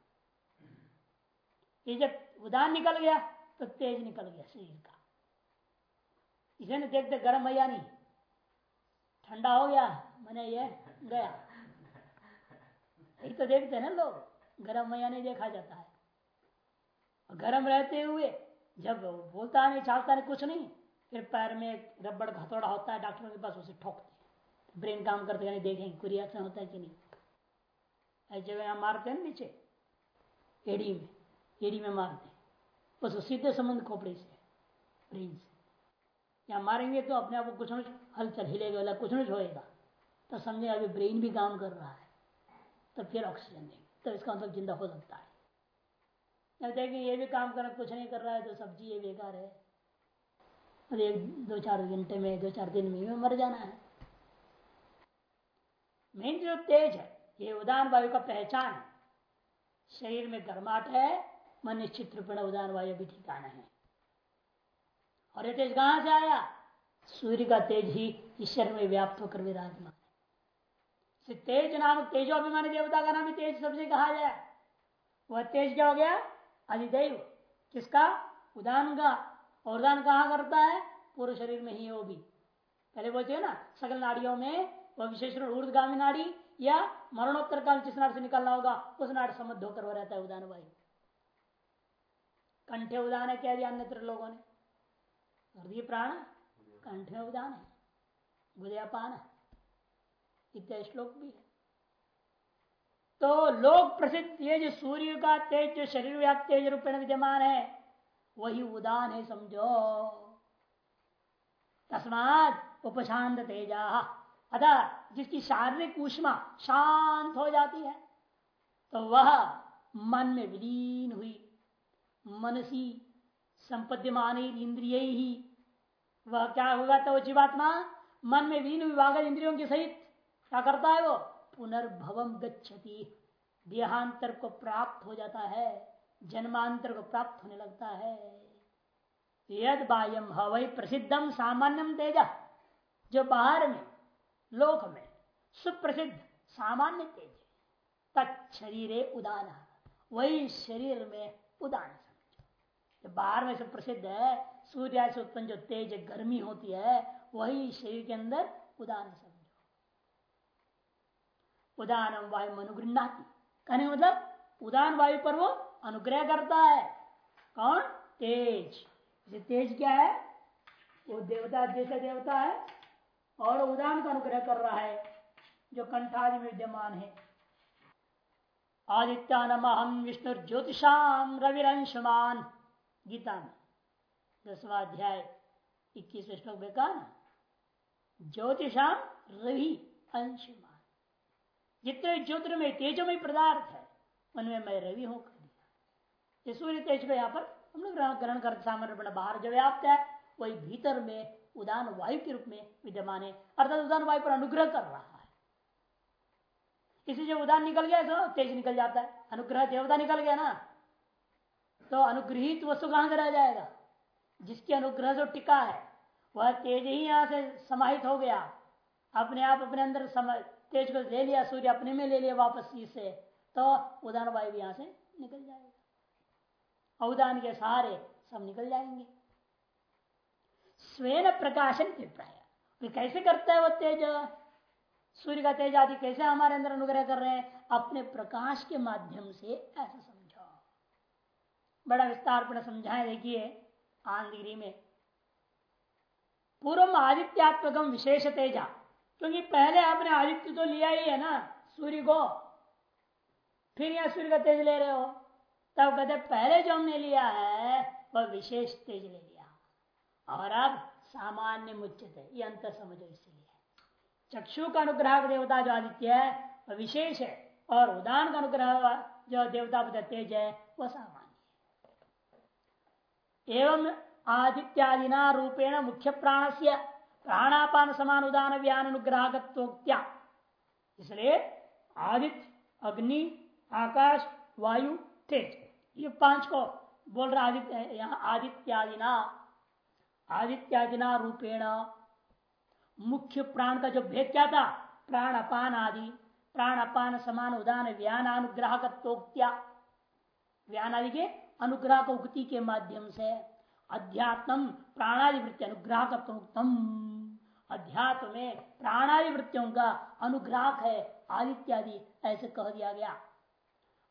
ये जब उदान निकल गया तो तेज निकल गया शरीर का। इसे न देखते गर्म भैया नहीं? ठंडा हो गया, मैंने ये गया। यही तो देखते हैं ना लोग, गर्म मैया नहीं देखा जाता है। गर्म रहते हुए, जब बोलता नहीं, चाहता नहीं, कुछ नहीं, फिर पैर में रबड़ घथोड़ा होता है, डॉक्टरों के पास उसे ठोकते ब्रेन काम करते नहीं देखें, कोई रिएक्शन होता है कि नहीं। ऐसे जगह मारते हैं नीचे, एड़ी में। एड़ी में मारते बस सीधे संबंध खोपड़ी से ब्रेन से। या मारेंगे तो अपने आप को कुछ हलचल हिलेगा कुछ नहीं होएगा। तो समझे अभी ब्रेन भी काम कर रहा है तो फिर ऑक्सीजन देंगे। तो इसका मतलब ज़िंदा हो सकता है। जब देखें ये भी काम कर कुछ नहीं कर रहा है तो सब्ज़ी ये बेकार है। और एक, दो चार घंटे में, दो चार दिन में मर जाना है। मेन जो तेज है, ये उदान वायु का पहचान शरीर में गर्माहट है मन निश्चित रूप उदान वायु भी ठिकाना है। और ये तेज कहाँ से आया? सूर्य का तेज ही ईश्वर में व्याप्त होकर विराजमान है। तेज नाम तेजोभिमानी देवता का नाम ही तेज सबसे कहा जाए। वह तेज क्या हो गया? अधिदेव किसका उदान का और उदान कहा करता है? पूरे शरीर में ही वो भी। पहले बोलते ना, सकल नाड़ियों में वह विशेष ऊर्दगामी नाड़ी या मरणोत्तर काल जिस नाड़ से निकलना होगा, उस नाड़ समृद्ध होकर वह रहता है उदान वायु। कंठे उदान है क्या दिया अन्य लोगों ने? हृदय प्राण कंठ उदान है गुदयापान है इत्यादि श्लोक भी है। तो लोक प्रसिद्ध ये जो सूर्य का तेज, जो शरीर व्याप्त तेज रूप में विद्यमान है, वही उदान है समझो। तस्मात उपशांत तेजा। अतः जिसकी शारीरिक ऊष्मा शांत हो जाती है तो वह मन में विलीन हुई मनसी संपद्यमान इंद्रिय। ही वह क्या होगा तो जीवात्मा मन में विलीन विभाग इंद्रियों के सहित क्या करता है वो? पुनर्भवम गच्छति। देहांतर को प्राप्त हो जाता है, जन्मांतर को प्राप्त होने लगता है। यद बाह्यम हवई प्रसिद्धम सामान्यम तेज। जो बाहर में, लोक में सुप्रसिद्ध, सामान्य तेज तत्शरीर उदान वही शरीर में उदान जो बाहर में से प्रसिद्ध है सूर्य से उत्पन्न जो तेज गर्मी होती है, वही शरीर के अंदर उदान समझो। उदान वायु अनुगृहती कहने मतलब उदान वायु पर वो अनुग्रह करता है। कौन? तेज। तेज क्या है? वो देवता, जैसे देवता है, और उदान का अनुग्रह कर रहा है, जो कंठादि में विद्यमान है। आदित्या नम हम विष्णु ज्योतिषाम रविरंशमान। गीता में, दसवा अध्याय इक्कीसवें श्लोक में कहा ना ज्योतिषाम रवि अंशमान। जितने ज्योतिर्मय तेजमय पदार्थ है, उनमें मैं रवि हूँ कर दिया। सूर्य तेज को यहाँ पर, हम लोग ग्रहण कर सामान्य बाहर जो व्याप्त है, वही भीतर में उदान वायु के रूप में विद्यमान है, अर्थात उदान वायु पर अनुग्रह कर रहा है। इसी जब उदान निकल गया तो तेज निकल जाता है। अनुग्रह देवता निकल गया ना। तो अनुग्रहित वस्तु कहाँ से रह जाएगा? जिसके अनुग्रह जो टिका है, वह तेज ही यहाँ से समाहित हो गया। अपने आप अपने अंदर तेज को ले लिया, सूर्य अपने में ले लिया वापस से तो उदान वायु यहाँ से निकल जाएगा। उदान के सहारे सब निकल जाएँगे। स्वेन प्रकाशन अभिप्राय कैसे करता है वो तेज? सूर्य का तेज आदि कैसे हमारे अंदर अनुग्रह कर रहे हैं? अपने प्रकाश के माध्यम से ऐसा बड़ा विस्तार पर समझाए, देखिए, आंधगिरी में। पूर्व आदित्यात्मकम विशेष तेजा क्योंकि पहले आपने आदित्य तो लिया ही है ना, सूर्य को। फिर यह सूर्य का तेज ले रहे हो। तब कहते पहले जो हमने लिया है, वह विशेष तेज ले लिया। और अब सामान्य मुचित है, ये अंतर समझो इसलिए। चक्षु का अनुग्रह देवता जो आदित्य है, वह विशेष है। और उदान का अनुग्रह जो देवता तेज है, वह सामान्य एवं आदित्यादिना रूपेण मुख्य प्राण से प्राणापान समान उदान व्यान अनुग्राहकत्वोक्त्या इसलिए आदित्य, अग्नि, आकाश, वायु, तेज, ये पाँच को बोल रहा आदित्य, यहाँ आदित्यादिना आदित्यादिना रूपेण मुख्य प्राण का जो भेद क्या था? प्राण अपान आदि प्राण अपान समान उदान व्यान अनुग्राहकत्वोक्त्या व्यान आदि के अनुग्राह उक्ति के माध्यम से अध्यात्म प्राणादि वृत्ति अनुग्राह उत्तम अध्यात्म में प्राणादि वृत्तियों का अनुग्राह है आदित्यादि ऐसे कह दिया गया।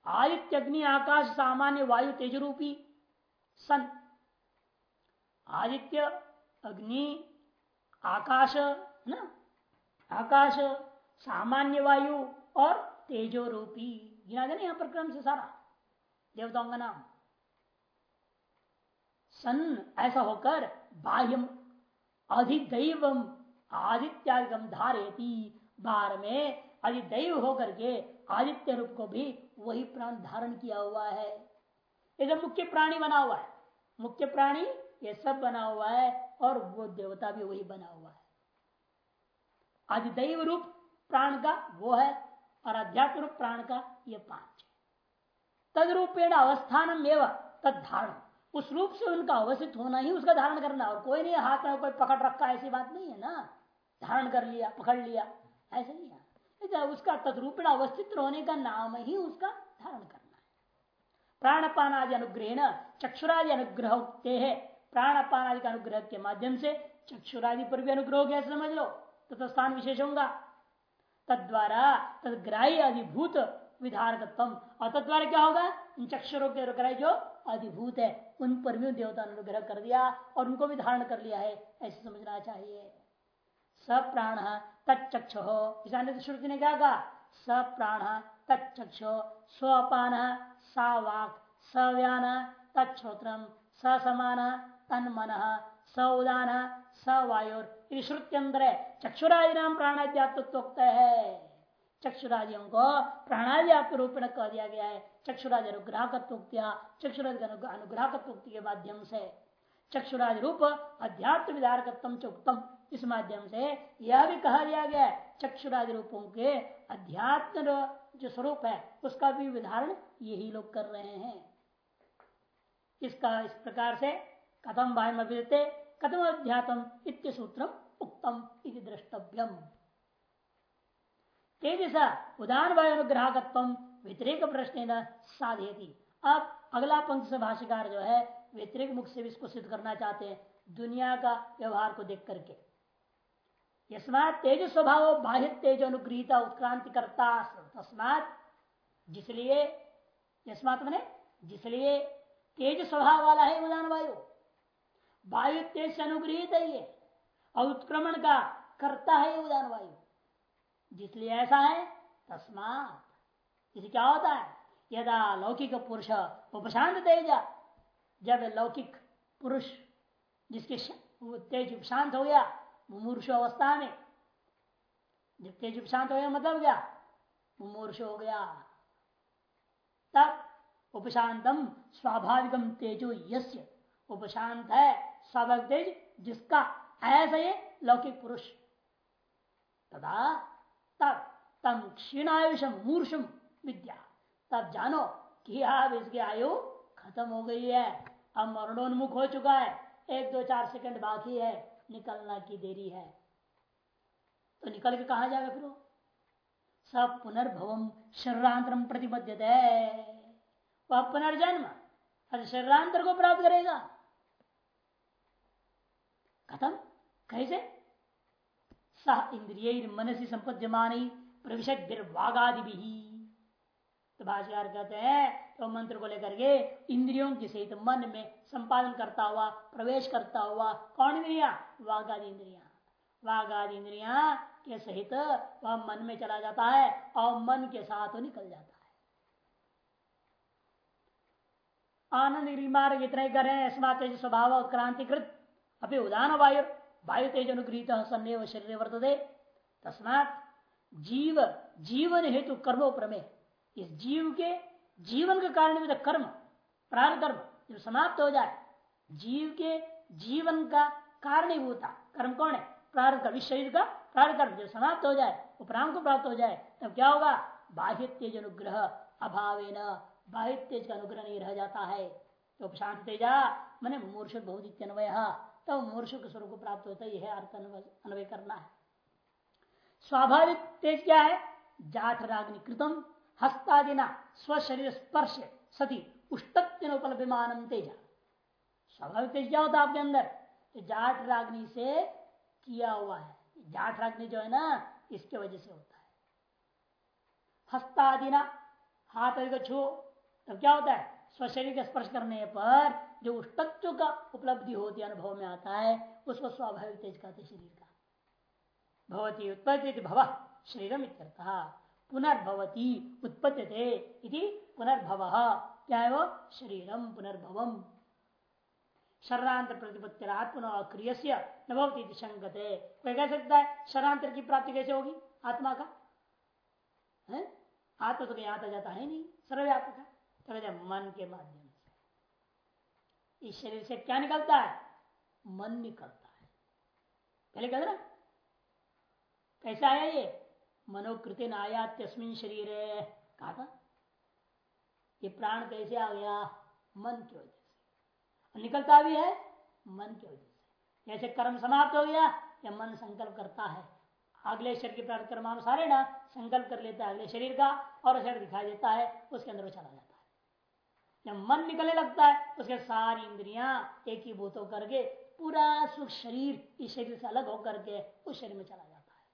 आदित्य अग्नि, आकाश, सामान्य वायु तेज रूपी सन। आदित्य अग्नि, आकाश, ना? आकाश, सामान्य वायु और तेजो रूपी गिना देना यहाँ पर क्रम से सारा। देवताओं का नाम। सन ऐसा होकर बाह्यम अधिदैव आदित्यादिगम धारेती बार में अधिदैव होकर के आदित्य रूप को भी वही प्राण धारण किया हुआ है। ये मुख्य प्राणी बना हुआ है। मुख्य प्राणी ये सब बना हुआ है और वो देवता भी वही बना हुआ है। अधिदैव रूप प्राण का वो है और अध्यात्म रूप प्राण का ये पाँच तद रूपेण अवस्थान एवं तद धारण उस रूप से उनका अवस्थित होना ही उसका धारण करना। और कोई नहीं, हाथ में कोई पकड़ रखा, ऐसी बात नहीं है ना। धारण कर लिया, पकड़ लिया, ऐसे नहीं है। उसका तदरूपेण अवस्थित होने का नाम ही उसका धारण करना है। प्राणपान आदि अनुग्रह चक्षुरादि अनुग्रह है। प्राणपान आदि का अनुग्रह के माध्यम से चक्षुरादि पर भी अनुग्रह गया समझ लो। तो स्थान विशेष होगा। तद्वारा तदग्राही अधिभूत विधारकत्व और तद्वारा क्या होगा? इन चक्षुरों के अनुग्रह जो अधिभूत है। उन पर भी देवता अनुग्रह कर दिया और उनको भी धारण कर लिया है। ऐसे समझना चाहिए। स प्राण तच्चक्ष हो ईशान्य श्रुति ने क्या कहा? स प्राण तच्चक्ष। स्वपान सा वाक सव्यान तत्ोत्रम स समान तन मन स उदान स वायुर श्रुत्यंतर। चक्षुरादि नाम प्राणाध्यात्व है। चक्षुरादियों को प्राणाध्यात्म रूप में कह दिया गया है। चक्षुराज अनुग्राहकत्वक्तिया चक्षुराज अनुग्राहकत्वक्ति के माध्यम से। चक्षुराज रूप अध्यात्म विधारकत्म चुक्तम इस माध्यम से यह भी कहा दिया गया है, चक्षुरादि रूपों के अध्यात्म जो स्वरूप है, उसका भी विधारण यही लोग कर रहे हैं। इसका इस प्रकार से कथम वायम अभिदते कथम अध्यात्म इत्य सूत्र उक्तम इति द्रष्टव्यम। तेजसा उदान वायु अनुग्राहकत्व व्यतिरिक प्रश्न साधेती अब अगला पंक्ति से भाष्यकार जो है, व्यतिरिक मुख से भी इसको सिद्ध करना चाहते हैं, दुनिया का व्यवहार को देख करके। यस्मात तेज स्वभाव बाह्य तेज अनुग्रहिता उत्क्रांति करता तस्मात जिसलिए, यस्मात मैंने, जिसलिए तेज स्वभाव वाला है उदान वायु वायु तेज से अनुग्रहित है ये, और उत्क्रमण का करता है उदान वायु जिसलिए ऐसा है, तस्मात। इसे क्या होता है? यदा लौकिक पुरुष उपशांत तेज, जब लौकिक पुरुष जिसके तेज उपशांत हो गया, मुमूर्ष अवस्था में, जब तेज उपशांत हो गया मतलब क्या? मुमूर्ष हो गया। तब उपशांतम स्वाभाविकम तेजो यस्य। उपशांत है, स्वाभाविक तेज जिसका, ऐसा ये लौकिक पुरुष। तथा तब तम क्षीणायुषम मूर्षम विद्या। तब जानो कि अब इसकी आयु खत्म हो गई है। अब मरणोन्मुख हो चुका है। एक दो चार सेकंड बाकी है। निकलना की देरी है। तो निकल के कहा जाएगा फिर सब पुनर्भवम शरीरांतरम प्रतिबद्ध है वह पुनर्जन्म, अरे शरीरांतर को प्राप्त करेगा। खत्म? कैसे? सह इंद्रिय मनसी संपद्यमान प्रविशद वागादि भी तो भाषाकार कहते हैं तो मंत्र को लेकर के इंद्रियों के सहित मन में संपादन करता हुआ, प्रवेश करता हुआ, कौन इंद्रिया? वाघादि इंद्रिया। वाघादि इंद्रिया के सहित वह मन में चला जाता है और मन के साथ निकल जाता है। आनंद मार्ग इतना करें स्वभाव क्रांतिकृत। अभी उदान वायु वायु तेज अनुगृहित सन्देव शरीर वर्तते। तस्मात जीव जीवन हेतु कर्मो प्रमे इस जीव के जीवन के कारण भी कर्म प्राण कर्म जब समाप्त हो जाए जीव के जीवन का कारणीभूता, कर्म कौन है? प्रार्थ का शरीर का प्राण कर्म जब समाप्त हो जाए वो प्राण को प्राप्त हो जाए, तब क्या होगा? बाह्य तेज अनुग्रह अभाव बाह्य तेज का अनुग्रह नहीं रह जाता है। तो शांत तेजा मैंने मूर्ष बहुत अन्वय तब मूर्ष के स्वरूप को प्राप्त होता है, यह अर्थ अन्वय करना है। स्वाभाविक तेज क्या है? जाठ राग्नि कृतम हस्तादिना स्वशरीर स्पर्श सती उष्टत्व उपलब्धमान तेजा। स्वाभाविक तेज क्या होता आपके अंदर? जाठ राग्नि से किया हुआ है। जाठ राग्नि जो है ना, इसके वजह से होता है। हस्तादिना हाथ को छू, तब क्या होता है? स्वशरीर का स्पर्श करने पर जो उस तत्व का उपलब्धि होती है, अनुभव में आता है, उसको स्वाभाविक तेज कहते शरीर का। भवती उत्पत्ति भव, शरीरम पुनर्भवती उत्पत्ति पुनर्भव। क्या है वो? शरीरम, पुनर्भवम। शरणांतर प्रतिपत्ति आत्मन अक्रिय न भवती संगत। कोई कह सकता है, शरणांतर की प्राप्ति कैसे होगी? आत्मा का? है? आत्मा तो कहीं आता जाता है नहीं, सर्वव्यापक है। तो मन के माध्यम से। इस शरीर से क्या निकलता है? मन निकलता है। पहले कहते ना, कैसा आया ये? मनोकृति आया तस्मिन शरीर, कहा था? ये प्राण कैसे आ गया? मन की वजह से। निकलता भी है, मन की वजह से। जैसे कर्म समाप्त हो गया, या मन संकल्प करता है, अगले शरीर के प्रार्थ कर्मानुसार है ना संकल्प कर लेता है अगले शरीर का, और शरीर दिखाई देता है, उसके अंदर वो चला जाता है। जब मन निकलने लगता है, उसके सारी इंद्रियाँ एक ही भूत होकर के पूरा सुख शरीर इस शरीर से अलग होकर के उस शरीर में चला जाता है।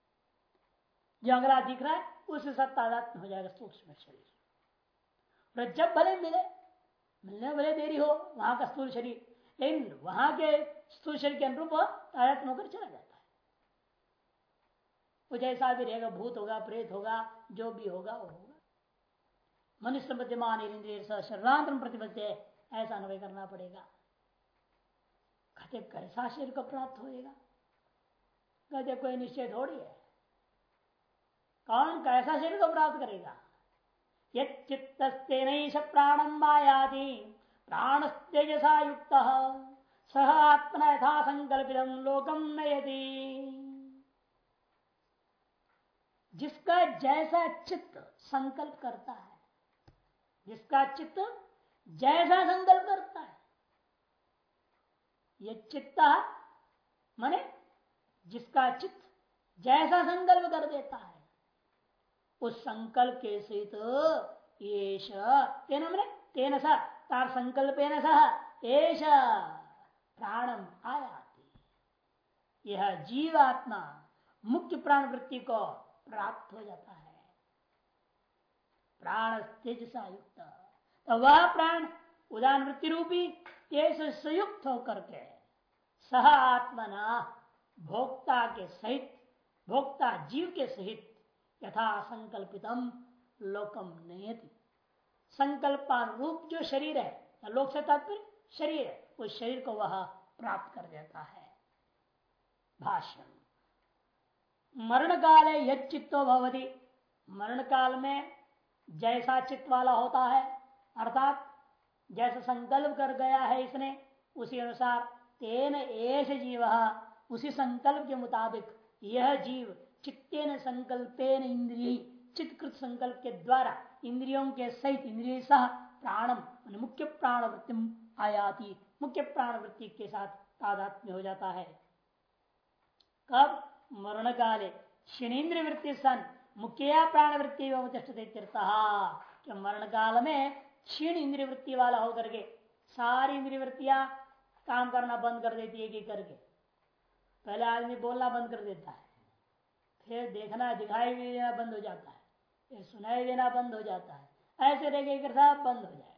जो अगला दिख रहा है उसके साथ तादात्म हो जाएगा सूक्ष्म शरीर। और जब भले मिले, मिलने भले देरी हो, वहाँ का स्थूल शरीर, लेकिन वहाँ के स्थूल शरीर के अनुरूप तादात्म होकर चला जाता है। वो जैसा भी रहेगा, भूत होगा, प्रेत होगा, जो भी होगा, वो होगा। मनुष्य इंद्रिय शरीरांतर प्रतिबद्ध ऐसा अनुभव करना पड़ेगा। कहते कैसा शरीर को प्राप्त होएगा। कहते, कोई निश्चय थोड़ी है। कौन कैसा शरीर को प्राप्त करेगा? चित्तस्तेन प्राणम मायादि प्राण तेजसा युक्त सह आत्मना यथा संकल्पित लोकम नयति। जिसका जैसा चित्त संकल्प करता है जिसका चित्त जैसा संकल्प करता है। ये चित्त माने जिसका चित्त जैसा संकल्प कर देता है, उस संकल्प के सहित येष तेना मैंने तेन सा, तार संकल्प सह एश प्राणम आयाति। यह जीवात्मा मुख्य प्राण वृत्ति को प्राप्त हो जाता है। प्राण तेजसा युक्त तो वह प्राण उदान वृत्ति रूपी तेज संयुक्त होकर के सह आत्मना भोक्ता के सहित, भोक्ता जीव के सहित यथा संकल्पितम लोकम नयति। संकल्पानुरूप जो शरीर है, या लोक से तात्पर्य, शरीर है, उस शरीर को वह प्राप्त कर देता है। भाषण मरण काल यद चित्तो भवती। मरण काल में जैसा चित्त वाला होता है, अर्थात जैसा संकल्प कर गया है इसने, उसी अनुसार तेन एस जीव, उसी संकल्प के मुताबिक यह जीव चित्तेन संकल्पेन इंद्रिय चित्कृत संकल्प के द्वारा इंद्रियों के सहित इंद्रिय सह प्राणम मुख्य प्राण वृत्ति आयाति, मुख्य प्राण वृत्ति के साथ तादात्म्य हो जाता है। कब? मरण काले शनीन्द्र वृत्ति सन मुख्य प्राण वृत्ति क्या मरण काल में क्षीण इंद्रिय वृत्ति वाला होकर के सारी इंद्रिय वृत्तियाँ काम करना बंद कर देती है कि करके। पहले आदमी बोलना बंद कर देता है, फिर देखना, दिखाई भी देना बंद हो जाता है, फिर सुनाई देना बंद हो जाता है, ऐसे रहेगा सब बंद हो जाएगा।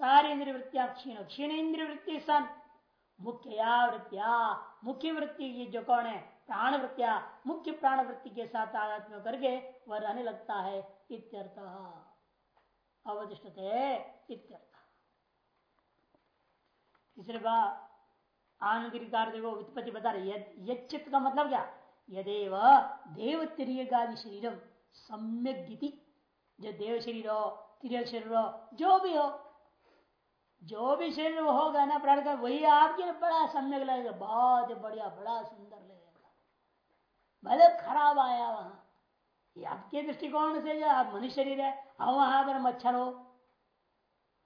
सारी इंद्रिय वृत्तियाँ क्षीण क्षीण इंद्रिय वृत्ति सन, मुख्य वृत्तिया, मुख्य वृत्ति की जो कौन है प्राण वृत्तिया मुख्य प्राण वृत्ति के साथ आध्यात्म करके वह रहने लगता है, इत्यर्थ। अवदिष्टते इत्यर्थ। तीसरे बात बता रही है। का मतलब क्या? यदेव देव तिरियगादि शरीरम सम्यक गीति जो देव शरीर हो तिरक शरीर हो जो भी हो, जो भी शरीर होगा ना प्राण का, वही आपके लिए बड़ा सम्यक लगेगा। बहुत बढ़िया, बड़ा सुंदर भले खराब आया वहाँ। आपके दृष्टिकोण से जो आप मनुष्य शरीर है? और वहाँ पर मच्छर हो,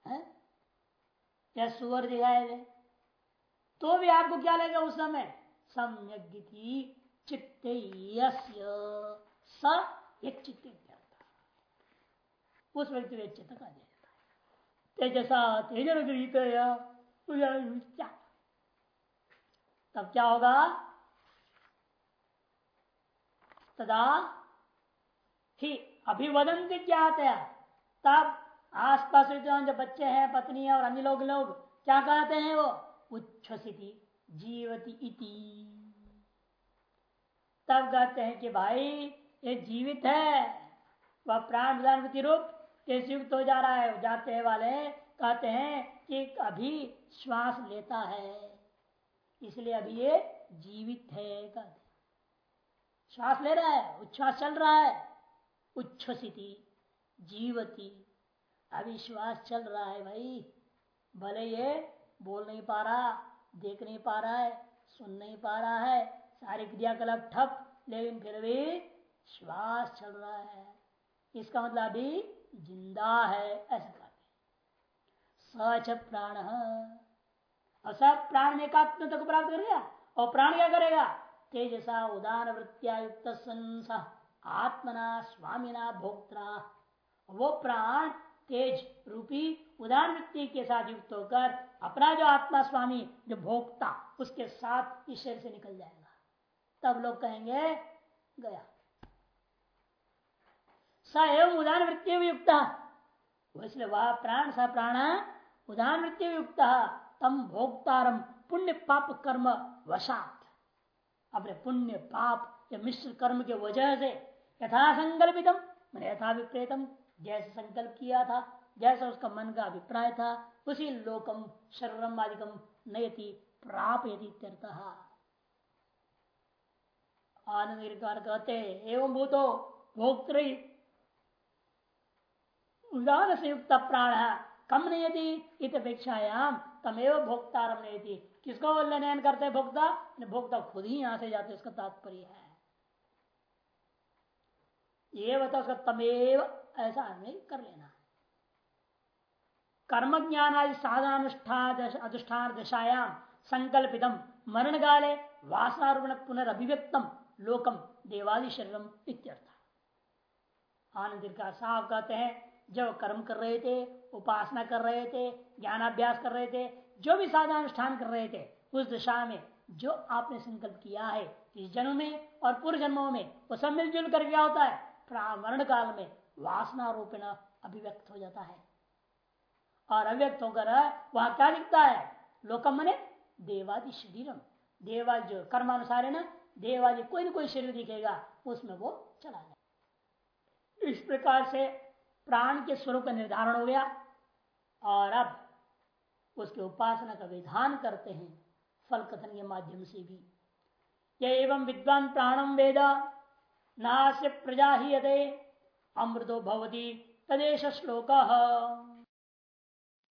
है? या सुअर दिखाए दे तो भी आपको क्या लगेगा उस समय? सम्यक चित्त स चित्त उस व्यक्ति को चित्त का दे तेजसा तेजर गृहित तब क्या होगा? तदा ही अभिवदन ज्ञात है तब आसपास जो बच्चे हैं, पत्नी और अन्य लोग लोग क्या कहते हैं वो? उच्छ्वसिति, जीवती इति। तब कहते हैं कि भाई, ये जीवित है। वह प्राण प्रधान रूप युक्त हो जा रहा है। जाते वाले, कहते हैं कि अभी श्वास लेता है। इसलिए अभी ये जीवित है, कहते श्वास ले रहा है, उच्छ्वास चल रहा है। उच्छ्वसिति, जीवती, अविश्वास चल रहा है भाई। भले ये बोल नहीं पा रहा, देख नहीं पा रहा है, सुन नहीं पा रहा है, सारी क्रियाकलाप ठप, लेकिन फिर भी श्वास चल रहा है। इसका मतलब अभी ज़िंदा है, ऐसा सच प्राण सब प्राण एकात्म तक प्राप्त कर गया और प्राण क्या करेगा? तेजसा उदान वृत्तिया आत्मना स्वामीना भोक्ता वो प्राण तेज रूपी उदान वृत्ति के साथ युक्त होकर अपना जो आत्मा स्वामी जो भोक्ता, उसके साथ इस शरीर से निकल जाएगा। तब लोग कहेंगे, गया। स एवं उदान वृत्ति युक्त। इसलिए वह प्राण, स प्राण उदान वृत्ति युक्त। तम भोक्तारम पुण्य पाप कर्म वशात। अपने पुण्य, पाप, या मिश्र कर्म के वजह से यथा संकल्पितम मैंने यथा विपरीतम जैसे संकल्प किया था, जैसा उसका मन का अभिप्राय था, उसी लोकम शरीरम आदिकम, नयति, प्रापयति आनंद कहते एवं भूतो, भोक्तृ उदान संयुक्त प्राण कम नयति इत अपेक्षायाम तमेव भोक्तारम नयति। किसको नयन करते भोक्ता? भोक्ता खुद ही यहाँ से जाते इसका तात्पर्य है। ये बता उसका तमेव ऐसा आदमी कर लेना। कर्म ज्ञान आदि साधनानुष्ठान अनुष्ठान दशायाम संकल्पितम मरण काले वासनारूपण पुनर्भिव्यक्तम, लोकम देवादि शरीरम इत्यर्थ। आनंद का साहब कहते हैं, जब कर्म कर रहे थे, उपासना कर रहे थे, ज्ञानाभ्यास कर रहे थे जो भी साधनानुष्ठान कर रहे थे, उस दिशा में जो आपने संकल्प किया है, इस जन्म में और पूर्व जन्मों में, वो सब मिलजुल कर क्या होता है? मरण काल में वासना रूपेण अभिव्यक्त हो जाता है। और अव्यक्त होकर वहाँ क्या दिखता है? लोकम मने देवादि शरीरम। देवादि जो कर्मानुसार है ना, देवादि कोई ना कोई शरीर दिखेगा, उसमें वो चला जाए। इस प्रकार से प्राण के स्वरूप का निर्धारण हो गया। और अब उसके उपासना का विधान करते हैं, फल कथन के माध्यम से भी। ये एवं विद्वान प्राणम वेद नाश्य प्रजा ही अमृतो भवती, तदेश श्लोक।